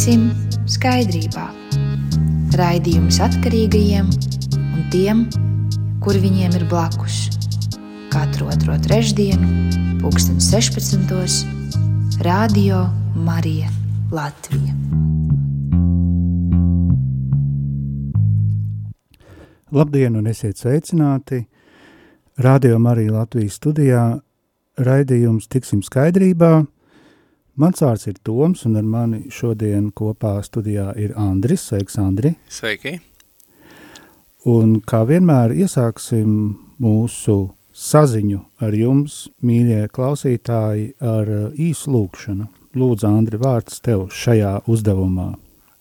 Tiksim skaidrībā. Raidījums atkarīgajiem un tiem, kuri viņiem ir blakus. Katru otro trešdienu, pulksten 16. Radio Marija Latvija. Labdien un esiet sveicināti! Radio Marija Latvijas studijā raidījums Tiksim skaidrībā – Mans vārds ir Toms, un ar mani šodien kopā studijā ir Andris. Sveiks, Andri! Sveiki! Un kā vienmēr iesāksim mūsu saziņu ar jums, mīļie klausītāji, ar īsu lūkšanu. Lūdzu, Andri, vārds tev šajā uzdevumā.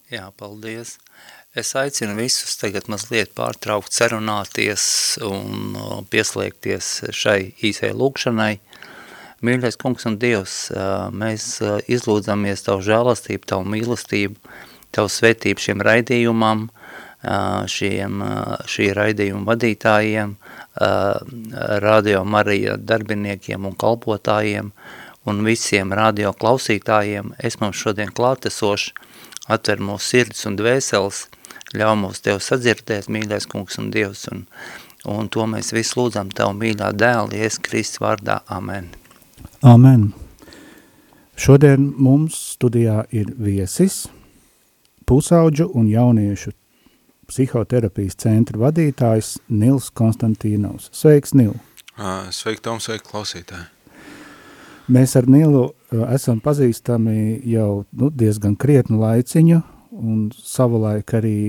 Jā, paldies. Es aicinu visus tagad mazliet pārtraukt sarunāties un pieslēgties šai īsai lūkšanai – Mīļais kungs un Dievs, mēs izlūdzamies Tavu žēlastību, Tavu mīlestību, Tavu svētību šiem raidījumam, šiem, šī raidījuma vadītājiem, radio Marija darbiniekiem un kalpotājiem un visiem radio klausītājiem. Es mums šodien klātesoši atver mūsu sirds un dvēseles, ļauj mūs Tev sadzirdēt, mīļais kungs un Dievs, un, un to mēs visu lūdzam Tavu mīļā dēlu, Ies Kristus vārdā. Amen. Amen. Šodien mums studijā ir viesis, pusauģu un jauniešu psihoterapijas centra vadītājs Nils Konstantīnovs. Sveiks, Nil! Sveiki, Tom, sveiki, klausītāji! Mēs ar Nilu esam pazīstami jau nu, diezgan krietnu laiciņu un savulaik arī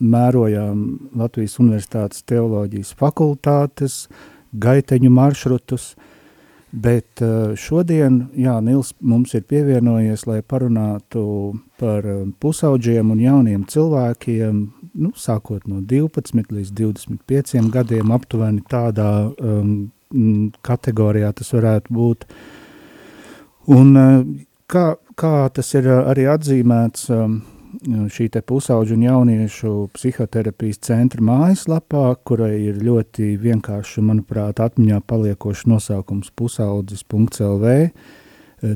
mērojām Latvijas Universitātes teoloģijas fakultātes, gaiteņu maršrutus – Bet eh, šodien, jā, Nils mums ir pievienojies, lai parunātu par eh, pusauģiem un jauniem cilvēkiem, nu, sākot no 12 līdz 25 gadiem, aptuveni tādā um, kategorijā tas varētu būt. Un uh, kā, kā tas ir arī atzīmēts um, šī pusauģu un jauniešu psihoterapijas centra mājaslapā, kurai ir ļoti vienkārši, manuprāt, atmiņā paliekošs nosaukums pusaudzis.lv.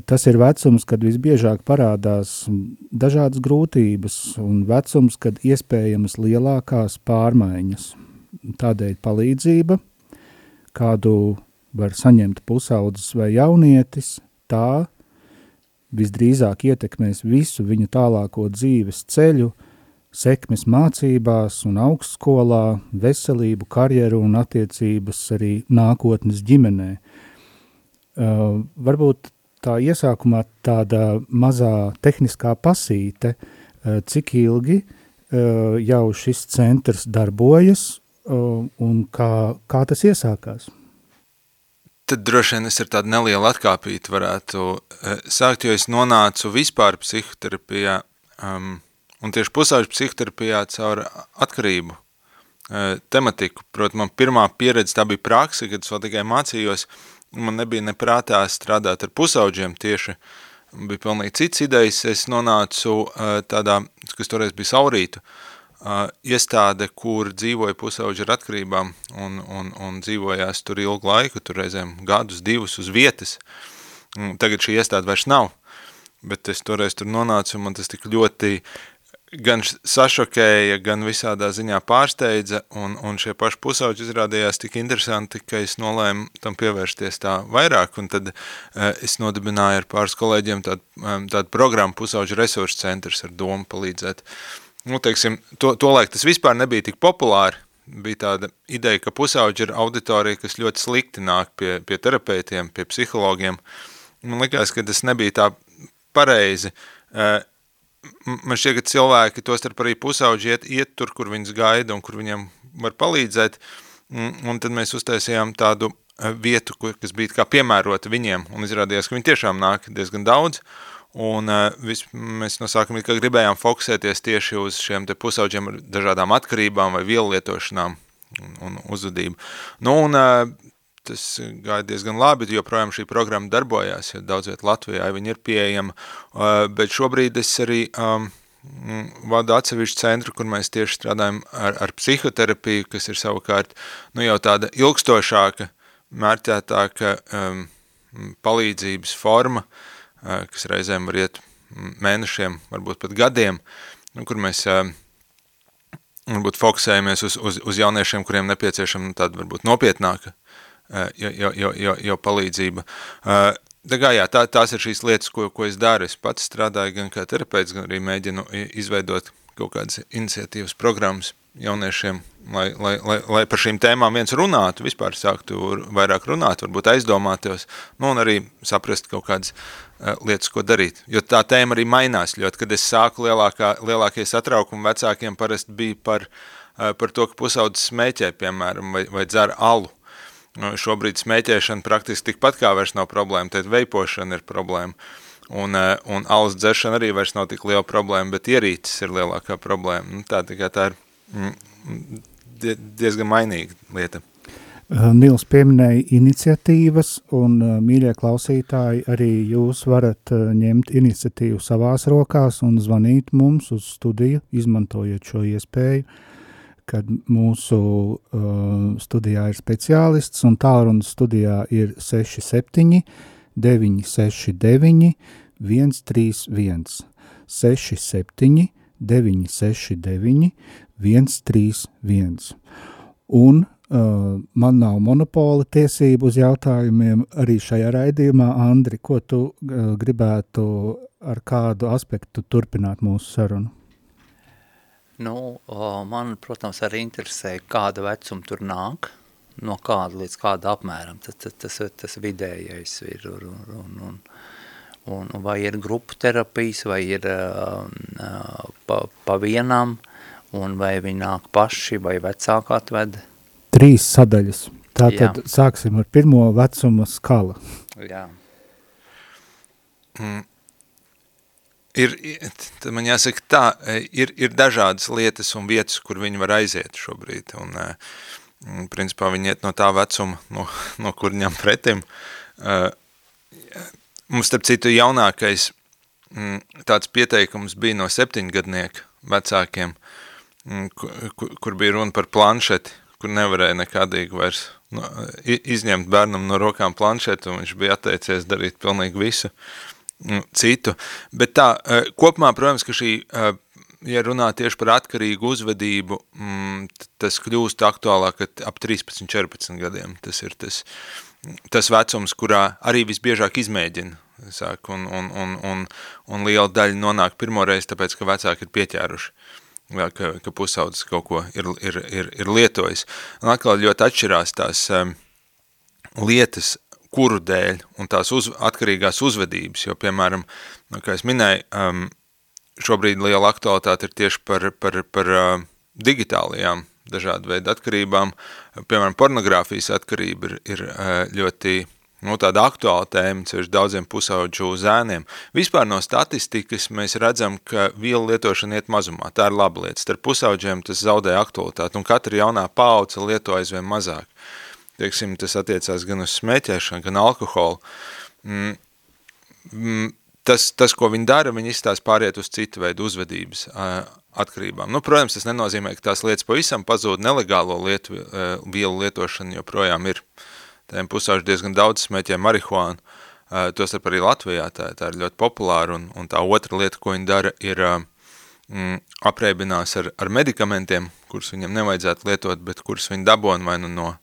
Tas ir vecums, kad visbiežāk parādās dažādas grūtības un vecums, kad iespējamas lielākās pārmaiņas. Tādēļ palīdzība, kādu var saņemt pusaudzis vai jaunietis, tā visdrīzāk ietekmēs visu viņu tālāko dzīves ceļu, sekmes mācībās un augstskolā, veselību, karjeru un attiecības arī nākotnes ģimenē. Uh, varbūt tā iesākumā tāda mazā tehniskā pasīte, uh, cik ilgi uh, jau šis centrs darbojas uh, un kā, kā tas iesākās? Tad droši vien es ar tādu nelielu atkāpīti varētu uh, sākt, jo es nonācu vispār psihoterapijā um, un tieši pusauģu psihoterapijā caur atkarību uh, tematiku. Protams, man pirmā pieredze tā bija praksa, kad es vēl tikai mācījos, man nebija neprātā strādāt ar pusauģiem tieši, bija pilnīgi cits idejas, es nonācu uh, tādā, kas toreiz bija saurītu, uh, iestāde, kur dzīvoja pusauģi ar atkarībām un, un, un dzīvojās tur ilgu laiku, tur reizēm gadus, divus uz vietas. Tagad šī iestāde vairs nav, bet es toreiz tur nonācu un man tas tik ļoti gan sašokēja, gan visādā ziņā pārsteidza, un, un šie paši pusauģi izrādījās tik interesanti, ka es nolēmu tam pievērsties tā vairāk, un tad es nodibināju ar pāris kolēģiem tādu, tādu programmu pusauģu resursu centrs ar domu palīdzēt uh, nu, teiksim, to, to laik tas vispār nebija tik populāri, bija tāda ideja, ka pusauģi ir auditorija, kas ļoti slikti nāk pie, pie terapeitiem, pie psihologiem. Man likās, ka tas nebija tā pareizi. Eh, man šķiet, ka cilvēki, tostarp arī pusauģi, iet, iet tur, kur viņus gaida un kur viņiem var palīdzēt, un tad mēs uztaisījām tādu eh, vietu, kas bija kā piemērota viņiem, un izrādījās, ka viņi tiešām nāk diezgan daudz, Un uh, vis, mēs no sākuma gribējām fokusēties tieši uz šiem pusauģiem ar dažādām atkarībām vai vielu lietošanām un, un uzvedību. Nu, un uh, tas gāja diezgan labi, joprojām šī programma darbojās, jo daudz viet Latvijā viņi ir pieejama, uh, bet šobrīd es arī um, vadu atsevišķu centru, kur mēs tieši strādājam ar, ar psihoterapiju, kas ir savukārt nu, jau tāda ilgstošāka, mērķētāka um, palīdzības forma, uh, kas reizēm var iet mēnešiem, varbūt pat gadiem, nu, kur mēs varbūt fokusējamies uz, uz, uz jauniešiem, kuriem nepieciešama tāda varbūt nopietnāka jo, jo, jo, jo palīdzība. Tā kā jā, tā, tās ir šīs lietas, ko, ko es daru. Es pats strādāju gan kā terapeits, gan arī mēģinu izveidot kaut kādas iniciatīvas programmas jauniešiem, lai, lai, lai, lai par šīm tēmām viens runātu, vispār sāktu vairāk runāt, varbūt aizdomāties, nu un arī saprast kaut kādas uh, lietas, ko darīt. Jo tā tēma arī mainās ļoti, kad es sāku lielākā, lielākie satraukumi vecākiem parasti bija par, uh, par to, ka pusaudzes smēķē, piemēram, vai, vai dzer alu. Nu, šobrīd smēķēšana praktiski tikpat kā vairs nav problēma, tad veipošana ir problēma. Un, un alus dzeršana arī vairs nav tik liela problēma, bet ierīces ir lielākā problēma. Nu, tā, tā, tā ir mm, diezgan mainīga lieta. Nils pieminēja iniciatīvas, un mīļie klausītāji, arī jūs varat ņemt iniciatīvu savās rokās un zvanīt mums uz studiju, izmantojot šo iespēju kad mūsu uh, studijā ir speciālists, un tālrunas studijā ir 67 969 131 67 969 131. Un uh, man nav monopola tiesību uz jautājumiem arī šajā raidījumā. Andri, ko tu uh, gribētu ar kādu aspektu turpināt mūsu sarunu? Nu, man, protams, arī interesē, kāda vecuma tur nāk, no kāda līdz kāda apmēram, tas, tas, tas, tas vidējais ir, un, un, un, un, vai ir grupu terapijas, vai ir uh, pa, pa vienam, un vai viņi nāk paši, vai vecāki atved. Trīs sadaļas. Tātad Jā. sāksim ar pirmo vecuma skala. Jā. Mm ir, man jāsaka tā, ir, ir dažādas lietas un vietas, kur viņi var aiziet šobrīd, un, un principā viņi iet no tā vecuma, no, no kur ņem pretim. E, mums, starp citu, jaunākais tāds pieteikums bija no septiņgadnieku vecākiem, kur, kur bija runa par planšeti, kur nevarēja nekādīgi vairs no, izņemt bērnam no rokām planšetu, un viņš bija atteicies darīt pilnīgi visu. Mm, citu. Bet tā, eh, kopumā, protams, ka šī, eh, ja runā tieši par atkarīgu uzvedību, mm, tas kļūst aktuālāk ap 13, 14 gadiem. Tas ir tas, tas vecums, kurā arī visbiežāk izmēģina sāk, un, un, un, un, un liela daļa nonāk pirmoreiz, tāpēc, ka vecāki ir pieķēruši vai ka, ka pusaudzis kaut ko ir, ir, ir, ir lietojis. Un atkal ļoti atšķirās tās um, lietas, kuru dēļ un tās uz, atkarīgās uzvedības, jo, piemēram, nu, kā es minēju, um, šobrīd liela aktualitāte ir tieši par, par, par uh, digitālajām dažādu veidu atkarībām. Piemēram, pornogrāfijas atkarība ir, ir uh, ļoti nu, tāda aktuāla tēma, ceļš daudziem pusauģu zēniem. Vispār no statistikas mēs redzam, ka vielu lietošana iet mazumā. Tā ir laba lieta. Starp pusauģiem tas zaudē aktualitāti, un katra jaunā paudze lieto aizvien mazāk. Uh, teiksim, tas attiecās gan uz smēķēšanu, gan alkoholu. Mm, mm, tas, tas, ko viņi dara, viņi izstās pāriet uz citu veidu uzvedības uh, atkarībām. Nu, protams, tas nenozīmē, ka tās lietas pavisam pazūd nelegālo lietu, uh, vielu lietošanu, joprojām ir. Tiem pusauši diezgan daudz smēķē marihuānu, uh, tostarp arī Latvijā, tā, tā ir ļoti populāra, un, un tā otra lieta, ko viņi dara, ir mm, apreibinās ar, ar medikamentiem, kurus viņam nevajadzētu lietot, bet kurus viņi dabon vai nu no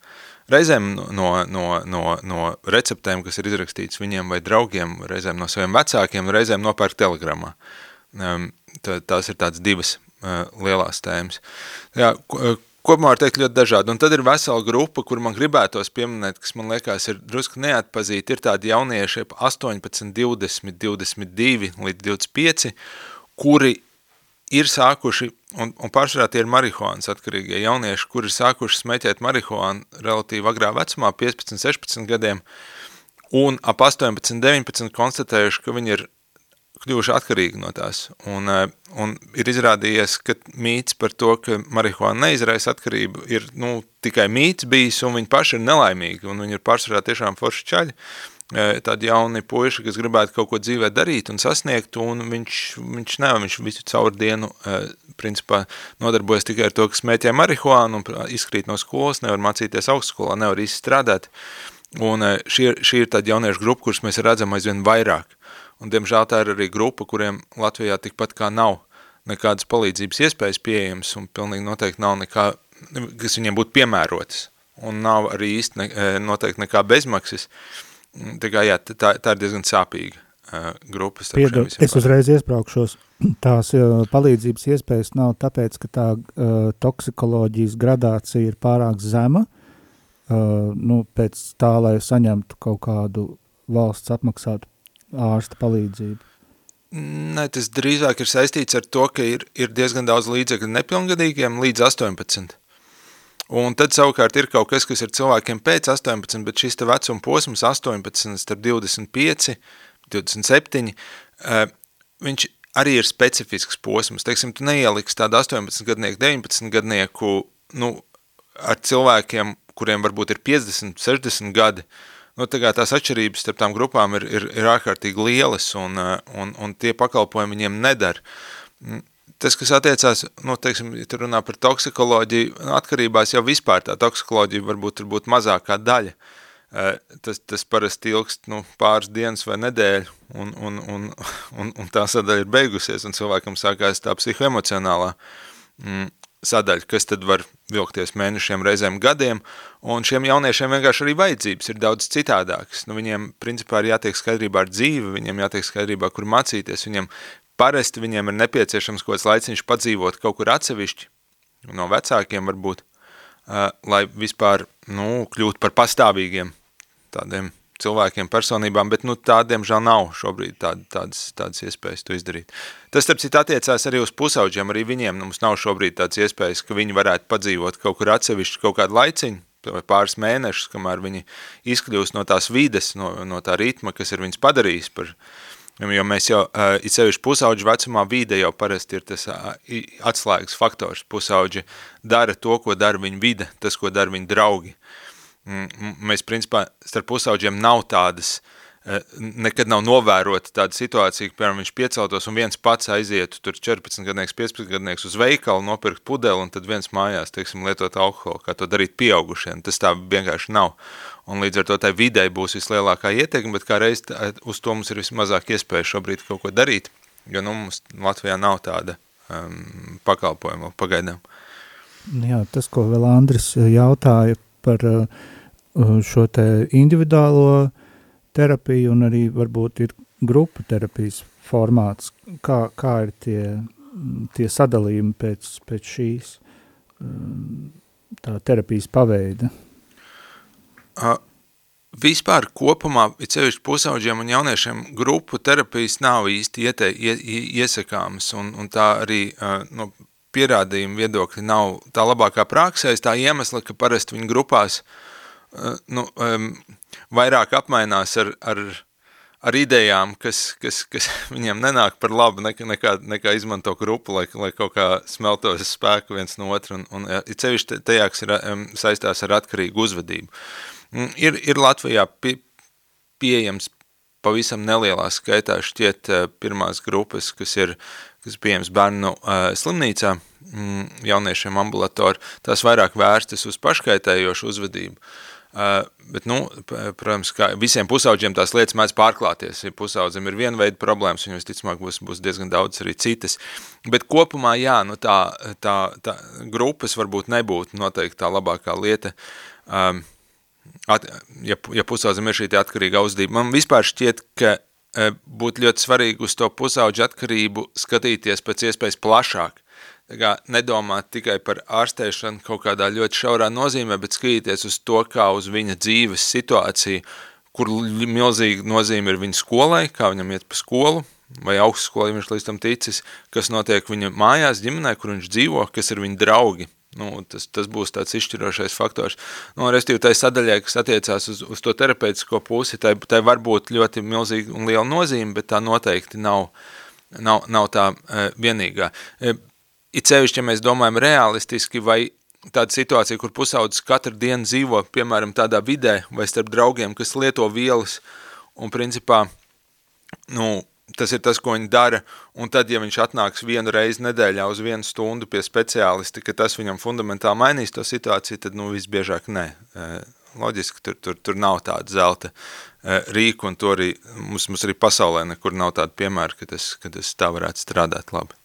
Reizēm no, no, no, no receptēm, kas ir izrakstīts viņiem vai draugiem, reizēm no saviem vecākiem, reizēm nopērk telegramā. Um, tā, tās ir tādas divas uh, lielās tēmas. Jā, uh, kopumā var teikt ļoti dažādi. Un tad ir vesela grupa, kur man gribētos pieminēt, kas man liekas ir drusku neatpazīt, ir tādi jaunieši 18, 20, 22 līdz 25, kuri ir sākuši, un, un pārsvarā tie ir marihuānas atkarīgie jaunieši, kuri ir sākuši smēķēt marihuānu relatīvi agrā vecumā, 15, 16 gadiem, un ap 18, 19 konstatējuši, ka viņi ir kļuvuši atkarīgi no tās. Un, eh, un ir izrādījies, ka mīts par to, ka marihuāna neizraisa atkarību, ir nu, tikai mīts bijis, un viņi paši ir nelaimīgi, un viņi ir pārsvarā tiešām forši čaļi, tādi jauni puiši, kas gribētu kaut ko dzīvē darīt un sasniegt, un viņš, viņš nevar, viņš visu caur dienu, principā, nodarbojas tikai ar to, ka smēķē marihuānu un izkrīt no skolas, nevar mācīties augstskolā, nevar izstrādāt, un šī, šī ir tāda jauniešu grupa, kuras mēs redzam aizvien vairāk, Un, diemžēl, tā ir arī grupa, kuriem Latvijā tikpat kā nav nekādas palīdzības iespējas pieejamas un pilnīgi noteikti nav nekā, kas viņiem būtu piemērotas. Un nav arī īsti ne, e, noteikti nekā bezmaksas. Tā kā jā, tā, tā ir diezgan sāpīga uh, grupa. Piedod, es uzreiz iespraukšos. Tās uh, palīdzības iespējas nav tāpēc, ka tā uh, toksikoloģijas gradācija ir pārāk zema, uh, nu, pēc tā, lai saņemtu kaut kādu valsts apmaksātu ārsta palīdzību. Nē, tas drīzāk ir saistīts ar to, ka ir, ir diezgan daudz līdzekļu nepilngadīgiem līdz 18. Un tad savukārt ir kaut kas, kas ir cilvēkiem pēc 18, bet šis te vecuma posms 18 starp 25, 27, uh, viņš arī ir specifisks posms. Teiksim, tu neieliks tādu 18 gadnieku, 19 gadnieku, nu, ar cilvēkiem, kuriem varbūt ir 50, 60 gadi, uh, nu, tā tās atšķirības starp tām grupām ir, ir, ir ārkārtīgi lielas un, eh, un, un tie pakalpojumi viņiem nedara. Mm, tas, kas attiecās, nu, teiksim, ja tu runā par toksikoloģiju, atkarībās jau vispār tā toksikoloģija varbūt tur būtu mazākā daļa. Eh, tas, tas parasti ilgst nu, pāris dienas vai nedēļu, un, un, un, un, un tā sadaļa ir beigusies, un cilvēkam sākās tā psihoemocionālā mm, sadaļa, kas tad var vilkties mēnešiem, reizēm gadiem, un šiem jauniešiem vienkārši arī vajadzības ir daudz citādākas. Nu, viņiem principā ir jātiek skaidrībā ar dzīvi, viņiem jātiek skaidrībā, kur mācīties, viņiem parasti viņiem ir nepieciešams kaut kāds laiciņš padzīvot kaut kur atsevišķi, no vecākiem varbūt, uh, lai vispār, nu, kļūt par pastāvīgiem tādiem cilvēkiem, personībām, bet nu, tādiem žēl nav šobrīd tād, tādas, tādas iespējas to izdarīt. Tas, starp citu, attiecās arī uz pusauģiem, arī viņiem nu, mums nav šobrīd tādas iespējas, ka viņi varētu padzīvot kaut kur atsevišķi kaut kādu laiciņu, pāris mēnešus, kamēr viņi izkļūst no tās vides, no, no tā ritma, kas ir viņus padarījis par, jo mēs jau, uh, it sevišķi pusauģu vecumā vide jau parasti ir tas uh, atslēgas faktors. Pusauģi dara to, ko dara viņa vide, tas, ko dara viņa draugi. Mēs, principā, starp pusauģiem nav tādas, e, nekad nav novērota tāda situācija, ka, piemēram, viņš pieceltos un viens pats aizietu tur 14 gadnieks, 15 gadnieks uz veikalu, nopirkt pudeli un tad viens mājās, teiksim, lietot alkoholu, kā to darīt pieaugušiem. Tas tā vienkārši nav. Un līdz ar to tai videi būs vislielākā ieteikuma, bet kā reiz tā, uz to mums ir vismazāk iespēja šobrīd kaut ko darīt, jo nu, mums Latvijā nav tāda um, pakalpojuma pagaidām. Jā, tas, ko vēl Andris jautāja par uh, Uh, šo te individuālo terapiju un arī varbūt ir grupu terapijas formāts. Kā, kā ir tie, tie sadalījumi pēc, pēc šīs um, tā terapijas paveida? Uh, vispār kopumā, it sevišķi pusauģiem un jauniešiem, grupu terapijas nav īsti iete, ie, iesakāmas, un, un tā arī uh, no pierādījuma viedokļa nav tā labākā praksēs, tā iemesla, ka parasti viņi grupās Eh, nu, vairāk apmainās ar, ar, ar idejām, kas, kas, kas viņiem nenāk par labu, nekā, nekā, nekā izmanto grupu, lai, lai kaut kā smeltos spēku viens no otru, un, un ir cevišķi tajāks ir um, saistās ar atkarīgu uzvedību. Mm, ir, ir Latvijā pie, pieejams pavisam nelielā skaitā šķiet uh, pirmās grupas, kas ir kas pieejams bērnu uh, slimnīcā, mm, jauniešiem ambulatori, tās vairāk vērstas uz paškaitējošu uzvedību. Uh, bet, nu, protams, kā visiem pusauģiem tās lietas mēdz pārklāties. Ja pusaudzim ir viena veida problēmas, viņam visticamāk būs, būs diezgan daudz arī citas. Bet kopumā, jā, nu tā, tā, tā grupas varbūt nebūtu noteikti tā labākā lieta. Um, at, ja, ja pusaudzim ir šī atkarīga auzdība. Man vispār šķiet, ka būtu ļoti svarīgi uz to pusauģu atkarību skatīties pēc iespējas plašāk kā, nedomāt tikai par ārstēšanu kaut kādā ļoti šaurā nozīmē, bet skatīties uz to kā uz viņa dzīves situāciju, kur milzīga nozīme ir viņa skolai, kā viņam iet pa skolu, vai augstskolu, ja viņš līdz tam ticis, kas notiek viņa mājās, ģimenē, kur viņš dzīvo, kas ir viņa draugi. Nu, tas, tas būs tāds izšķirošais faktors. Nu, restīvi, tai sadaļai, kas attiecās uz, uz to terapeitisko pusi, tai, tai var būt ļoti milzīga un liela nozīme, bet tā noteikti nav, nav, nav tā e, vienīgā. E, it sevišķi, ja mēs domājam realistiski, vai tāda situācija, kur pusaudzis katru dienu dzīvo, piemēram, tādā vidē vai starp draugiem, kas lieto vielas, un principā, nu, tas ir tas, ko viņi dara, un tad, ja viņš atnāks vienu reizi nedēļā uz vienu stundu pie speciālisti, ka tas viņam fundamentāli mainīs to situāciju, tad, nu, visbiežāk nē. loģiski, tur, tur, tur nav tāda zelta rīku, un to arī, mums, mums arī pasaulē nekur nav tāda piemēra, ka tas, ka tas tā varētu strādāt labi.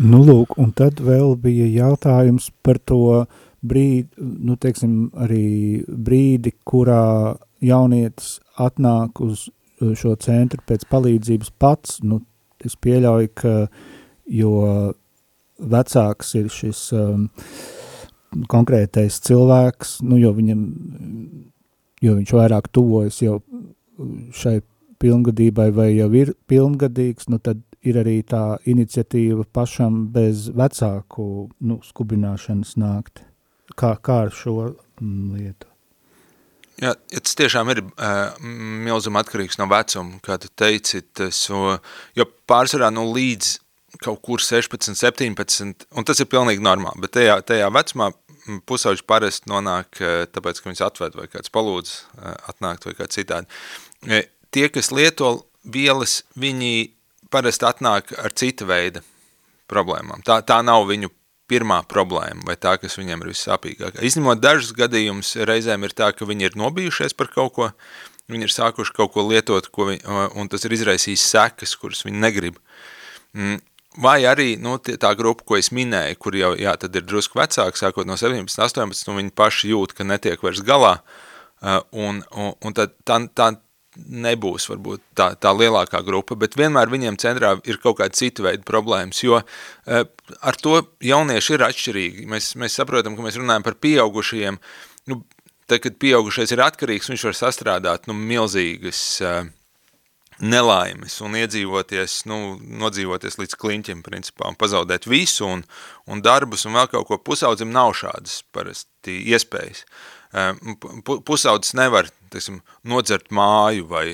Nu, lūk, un tad vēl bija jautājums par to brīdi, nu, teiksim, arī brīdi, kurā jaunietis atnāk uz šo centru pēc palīdzības pats, nu, es pieļauju, ka, jo vecāks ir šis um, konkrētais cilvēks, nu, jo viņam, jo viņš vairāk tuvojas jau šai pilngadībai vai jau ir pilngadīgs, nu, tad ir arī tā iniciatīva pašam bez vecāku nu, skubināšanas nākt. Kā, kā ar šo mm, lietu? Jā, tas tiešām ir uh, milzum atkarīgs no vecuma, kā tu teici, tas, uh, jo pārsvarā nu, līdz kaut kur 16, 17, un tas ir pilnīgi normāli, bet tajā, tajā vecumā pusauģi parasti nonāk, tāpēc, ka viņas atved vai kāds palūdz atnākt vai kā citādi. Tie, kas lieto vielas, viņi parasti atnāk ar cita veida problēmām. Tā, tā nav viņu pirmā problēma vai tā, kas viņiem ir vissāpīgākā. Izņemot dažus gadījumus, reizēm ir tā, ka viņi ir nobijušies par kaut ko, viņi ir sākuši kaut ko lietot, ko viņi, un tas ir izraisījis sekas, kuras viņi negrib. Mm, vai arī nu, tā grupa, ko es minēju, kur jau jā, ir drusku vecāki, sākot no 17, 18, un viņi paši jūt, ka netiek vairs galā, un, un, un tad tā, tā, nebūs varbūt tā, tā lielākā grupa, bet vienmēr viņiem centrā ir kaut kāda cita veida problēmas, jo uh, ar to jaunieši ir atšķirīgi. Mēs, mēs saprotam, ka mēs runājam par pieaugušajiem, nu, tad, kad pieaugušais ir atkarīgs, viņš var sastrādāt nu, milzīgas uh, nelaimes un iedzīvoties, nu, nodzīvoties līdz kliņķim, principā, un pazaudēt visu un, un darbus un vēl kaut ko pusaudzim nav šādas parasti iespējas. Uh, pusaudzis nevar, teiksim, nodzert māju vai,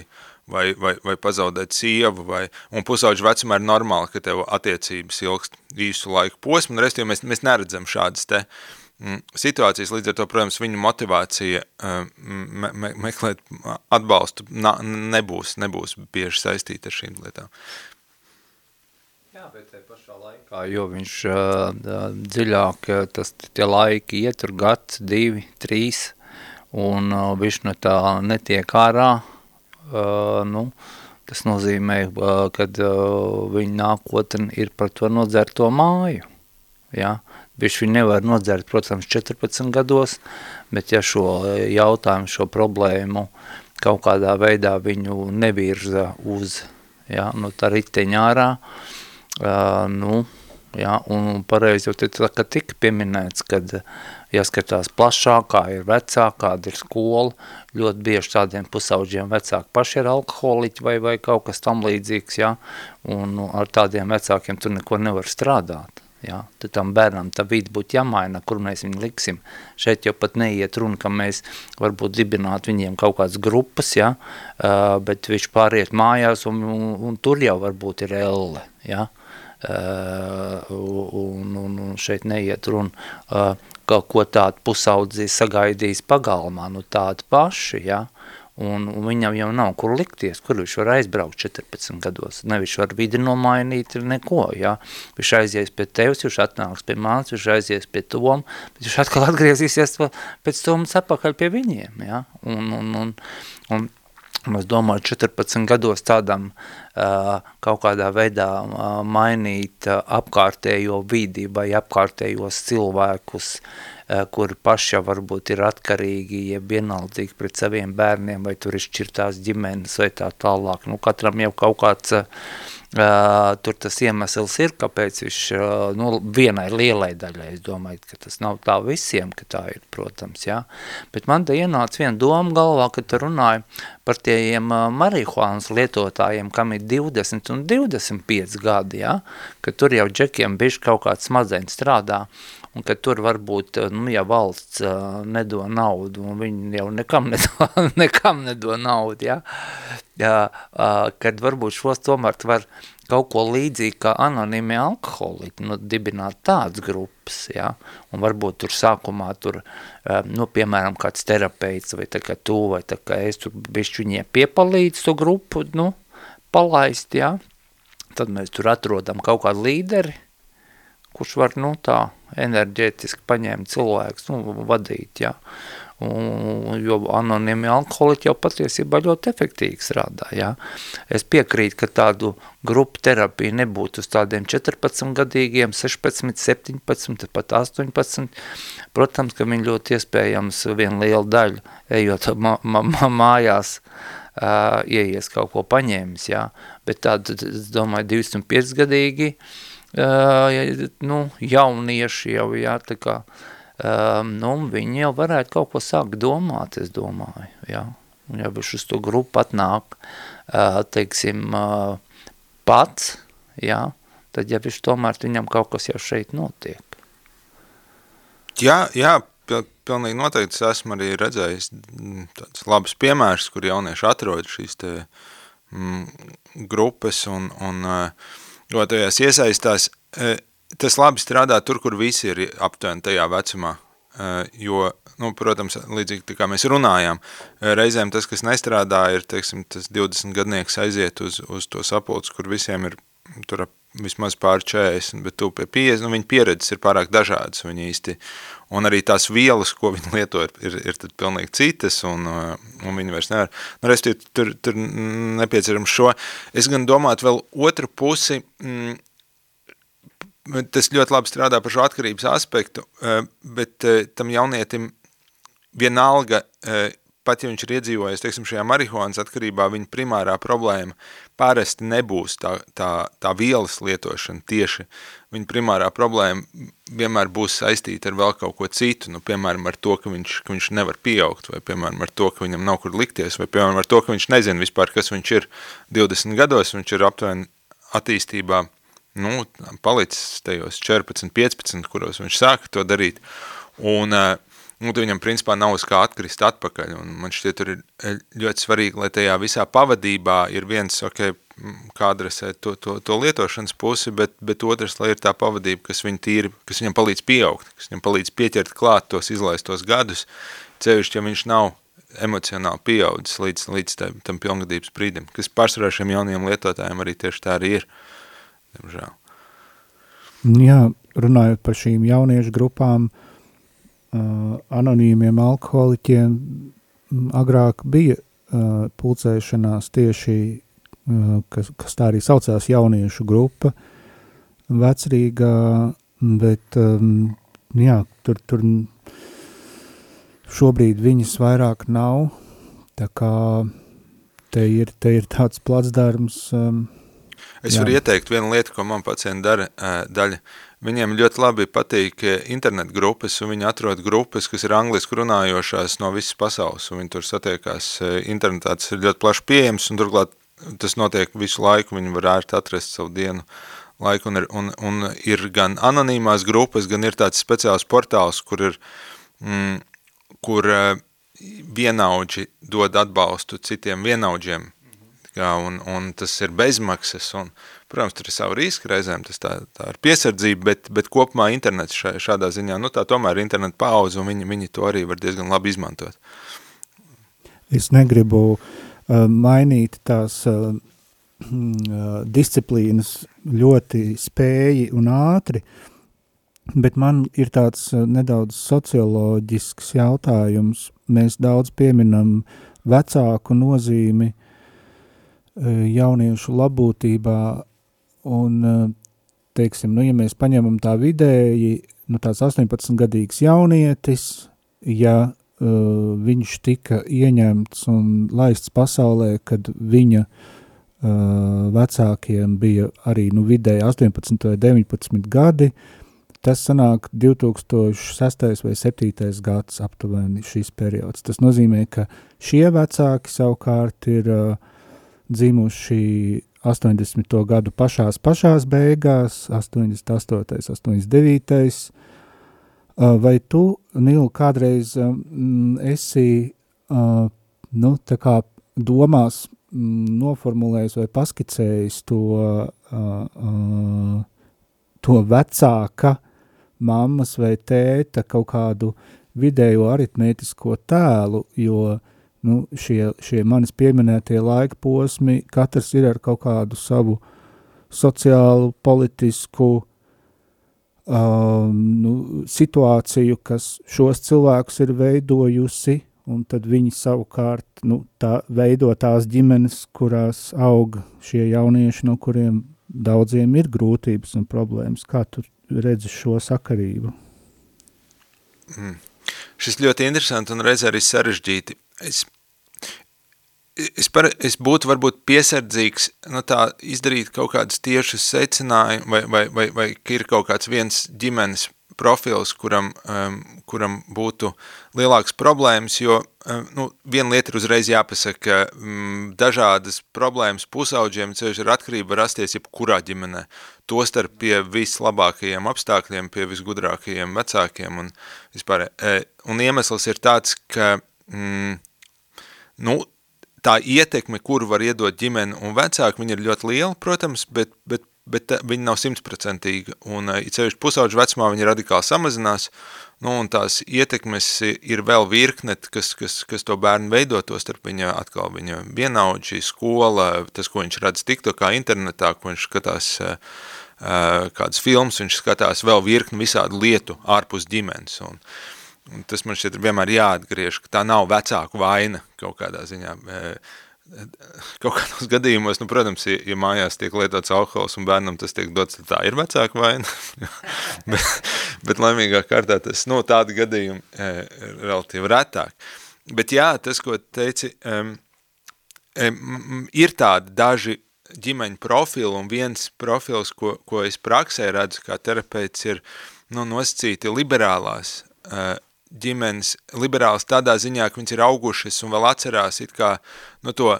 vai, vai, vai pazaudēt sievu, vai, un pusauģu vecumā ir normāli, ka tev attiecības ilgst īsu laiku posmu, un restīvi mēs, mēs neredzam šādas te mm, situācijas, līdz ar to, protams, viņu motivācija me, me, meklēt atbalstu na, nebūs, nebūs bieži saistīta ar šīm lietām. Jā, bet pašā laikā, jo viņš uh, dziļāk, tas tie laiki ietur gads, divi, trīs, un uh, viņš no tā netiek ārā, uh, nu, tas nozīmē, uh, kad uh, viņa nākotne ir par to nodzerto māju, ja, viņš viņu nevar nodzert, protams, 14 gados, bet ja šo jautājumu, šo problēmu kaut kādā veidā viņu nevirza uz, ja, nu, tā riteņā ārā, uh, Uh, nu, jā, un pareizi jau te tā, ka tika pieminēts, kad jāskatās plašāk, kā ir vecāk, kāda ir skola, ļoti bieži tādiem pusauģiem vecāki paši ir alkoholiķi vai, vai kaut kas tam līdzīgs, jā, un nu, ar tādiem vecākiem tur neko nevar strādāt. Ja, tad tam bērnam tā vidi būtu jāmaina, kur mēs viņu liksim. Šeit jau pat neiet runa, ka mēs varbūt dibināt viņiem kaut kādas grupas, uh, bet viņš pāriet mājās un, un, un tur jau varbūt ir elle. Ja. Un, un, un šeit neiet runa, uh, kaut ko tādu pusaudzi sagaidījis pagalmā, nu tādi paši, ja, un, un viņam jau nav kur likties, kur viņš var aizbraukt 14 gados, ne viņš var vidi nomainīt neko, ja, viņš aizies pie tevs, viņš atnāks pie māns, viņš aizies pie tom, bet viņš atkal atgriezīsies pēc tomas apakaļ pie viņiem, ja, un, un, un, un Es domāju, 14 gados tādam kaut kādā veidā mainīt apkārtējo vidi vai apkārtējos cilvēkus, kuri paši varbūt ir atkarīgi, ja vienaldzīgi pret saviem bērniem, vai tur ir šķirtās ģimenes vai tā tālāk. Nu, katram jau kaut kāds uh, Uh, tur tas iemesls ir, kāpēc viņš, uh, nu, vienai lielai daļai, es domāju, ka tas nav tā visiem, ka tā ir, protams, jā. Bet man te ienāca viena doma galvā, kad tu runāji par tiem uh, marihuānas lietotājiem, kam ir 20 un 25 gadi, jā, ka tur jau džekiem bišķi kaut kāds smadzeņi strādā, un ka tur varbūt, nu, ja valsts uh, nedo naudu, un viņi jau nekam nedo, nekam nedo naudu, ja, ja uh, kad varbūt šos tomēr var kaut ko līdzīgi kā anonīmi alkoholiķi, nu, dibināt tādas grupas, ja, un varbūt tur sākumā tur, nu, piemēram, kāds terapeits, vai tā kā tu, vai tā kā es tur bišķi viņiem piepalīdz to grupu, nu, palaist, ja, tad mēs tur atrodam kaut kādu līderi, kurš var, nu, tā enerģētiski paņēma cilvēks, nu, vadīt, ja. un, jo anonīmi alkoholiķi jau patiesībā ļoti efektīvi strādā, jā. Es piekrītu, ka tādu grupu terapiju nebūtu uz tādiem 14 gadīgiem, 16, 17, pat 18. Protams, ka viņi ļoti iespējams vienu lielu daļu, ejot ma ma ma mājās, uh, ieies kaut ko paņēmis, jā. Bet tādu, es domāju, 205 gadīgi, uh, nu, jaunieši jau, jā, tā kā, um, nu, viņi jau varētu kaut ko sākt domāt, es domāju, jā. Ja viņš uz to grupu atnāk, uh, teiksim, uh, pats, jā, tad ja viņš tomēr viņam kaut kas jau šeit notiek. Jā, jā, pil, pilnīgi noteikti es esmu arī redzējis mm, tāds labs piemērs, kur jaunieši atrod šīs te mm, grupas un, un uh, tajās iesaistās. Uh, tas labi strādā tur, kur visi ir aptuveni tajā vecumā, uh, jo, nu, protams, līdzīgi kā mēs runājām, reizēm tas, kas nestrādā, ir, teiksim, tas 20 gadnieks aiziet uz, uz to sapulci, kur visiem ir tur ap vismaz pār 40, bet tu pie 50, nu, viņa pieredzes ir pārāk dažādas, viņa īsti, un arī tās vielas, ko viņi lieto, ir, ir, ir tad pilnīgi citas, un, un viņi vairs nevar, nu, restīvi, tur, tur nepieciešams šo, es gan domātu vēl otru pusi, mm, tas ļoti labi strādā par šo atkarības aspektu, bet tam jaunietim vienalga pat ja viņš ir iedzīvojies, teiksim, šajā marihuānas atkarībā, viņa primārā problēma parasti nebūs tā, tā, tā vielas lietošana tieši. Viņa primārā problēma vienmēr būs saistīta ar vēl kaut ko citu, nu, piemēram, ar to, ka viņš, ka viņš nevar pieaugt, vai, piemēram, ar to, ka viņam nav kur likties, vai, piemēram, ar to, ka viņš nezina vispār, kas viņš ir 20 gados, viņš ir aptuveni attīstībā, nu, palicis tajos 14, 15, kuros viņš sāka to darīt, un uh, nu, viņam principā nav uz kā atkrist atpakaļ, un man šķiet, tur ir eh, ļoti svarīgi, lai tajā visā pavadībā ir viens, ok, kā adresēt to, to, to lietošanas pusi, bet, bet otrs, lai ir tā pavadība, kas, viņu tīri, kas viņam palīdz pieaugt, kas viņam palīdz pieķert klāt tos izlaistos gadus, cevišķi, ja viņš nav emocionāli pieaudzis līdz, līdz tam, tam pilngadības brīdim, kas pārsvarā šiem jaunajiem lietotājiem arī tieši tā arī ir, diemžēl. Jā, runājot par šīm jauniešu grupām, uh, anonīmiem alkoholiķiem agrāk bija uh, pulcēšanās tieši, uh, kas, kas tā arī saucās jauniešu grupa, vecrīgā, bet um, jā, tur, tur šobrīd viņas vairāk nav, tā kā te ir, te ir tāds placdarms. Um, es jā. varu ieteikt vienu lietu, ko man pacienti dara, daļa, Viņiem ļoti labi patīk eh, internet grupas, un viņi atrod grupas, kas ir angliski runājošās no visas pasaules, un viņi tur satiekās eh, internetā, tas ir ļoti plaši pieejams, un turklāt tas notiek visu laiku, viņi var ērti atrast savu dienu laiku, un ir, un, un ir gan anonīmās grupas, gan ir tāds speciāls portāls, kur ir, mm, kur eh, vienaudži dod atbalstu citiem vienaudžiem, kā, un, un tas ir bezmaksas, un, Protams, tur ir savu risku reizēm, tas tā, tā ir piesardzība, bet, bet kopumā internets šā, šādā ziņā, nu tā tomēr ir interneta pauze, un viņi, viņi to arī var diezgan labi izmantot. Es negribu uh, mainīt tās uh, uh, disciplīnas ļoti spēji un ātri, bet man ir tāds uh, nedaudz socioloģisks jautājums. Mēs daudz pieminam vecāku nozīmi uh, jauniešu labūtībā Un, eh, teiksim, nu, ja mēs paņemam tā vidēji, nu, tāds 18-gadīgs jaunietis, ja uh, viņš tika ieņemts un laists pasaulē, kad viņa uh, vecākiem bija arī nu, vidēji 18 vai 19 gadi, tas sanāk 2006. vai 2007. gads aptuveni šis periods. Tas nozīmē, ka šie vecāki savukārt ir uh, dzimuši 80. gadu pašās, pašās beigās, 88. 89. Vai tu, Nil, kādreiz mm, esi, nu, tā kā domās mm, noformulējis vai paskicējis to, to vecāka mammas vai tēta kaut kādu vidējo aritmētisko tēlu, jo uh, nu, šie, šie manis pieminētie laika posmi, katrs ir ar kaut kādu savu sociālu, politisku, um, nu, situāciju, kas šos cilvēkus ir veidojusi, un tad viņi savukārt nu, tā, veido tās ģimenes, kurās aug šie jaunieši, no kuriem daudziem ir grūtības un problēmas. Kā tu redzi šo sakarību? Mm. Šis ļoti interesanti un reiz arī sarežģīti. Es, es, par, es būtu varbūt piesardzīgs nu, tā, izdarīt kaut kādus tiešus secinājumus, vai, vai, vai, vai ir kaut kāds viens ģimenes profils, kuram, um, kuram būtu lielāks problēmas, jo um, nu, viena lieta ir uzreiz jāpasaka, ka um, dažādas problēmas pusauģiem ceļš ir atkarība var rasties jebkurā ģimenē, tostarp pie vislabākajiem apstākļiem, pie visgudrākajiem vecākiem un vispār. E, un iemesls ir tāds, ka mm, nu, tā ietekme, kuru var iedot ģimene un vecāki, viņi ir ļoti liela, protams, bet, bet bet eh, viņi nav simtprocentīga, un eh, cevišķi pusauģu vecumā viņi radikāli samazinās, nu, un tās ietekmes ir vēl virkne, kas, kas, kas to bērnu veido, to starp viņa atkal viņa vienaudži, skola, tas, ko viņš redz tiktokā, internetā, ko viņš skatās uh, kādas filmas, viņš skatās vēl virkni visādu lietu ārpus ģimenes, un, un tas man šķiet vienmēr jāatgriež, ka tā nav vecāku vaina kaut kādā ziņā, uh, kaut kādos gadījumos, nu, protams, ja, ja mājās tiek lietots alkohols un bērnam tas tiek dots, tad tā ir vecāka vaina, bet, bet laimīgā kārtā tas, nu, tādi gadījumi e, relatīvi retāk. Bet jā, tas, ko teici, um, um, ir tādi daži ģimeņu profili, un viens profils, ko, ko es praksē redzu kā terapeits, ir nu, nosacīti liberālās uh, ģimenes liberāls tādā ziņā, ka viņas ir augušas un vēl atcerās it kā no nu, to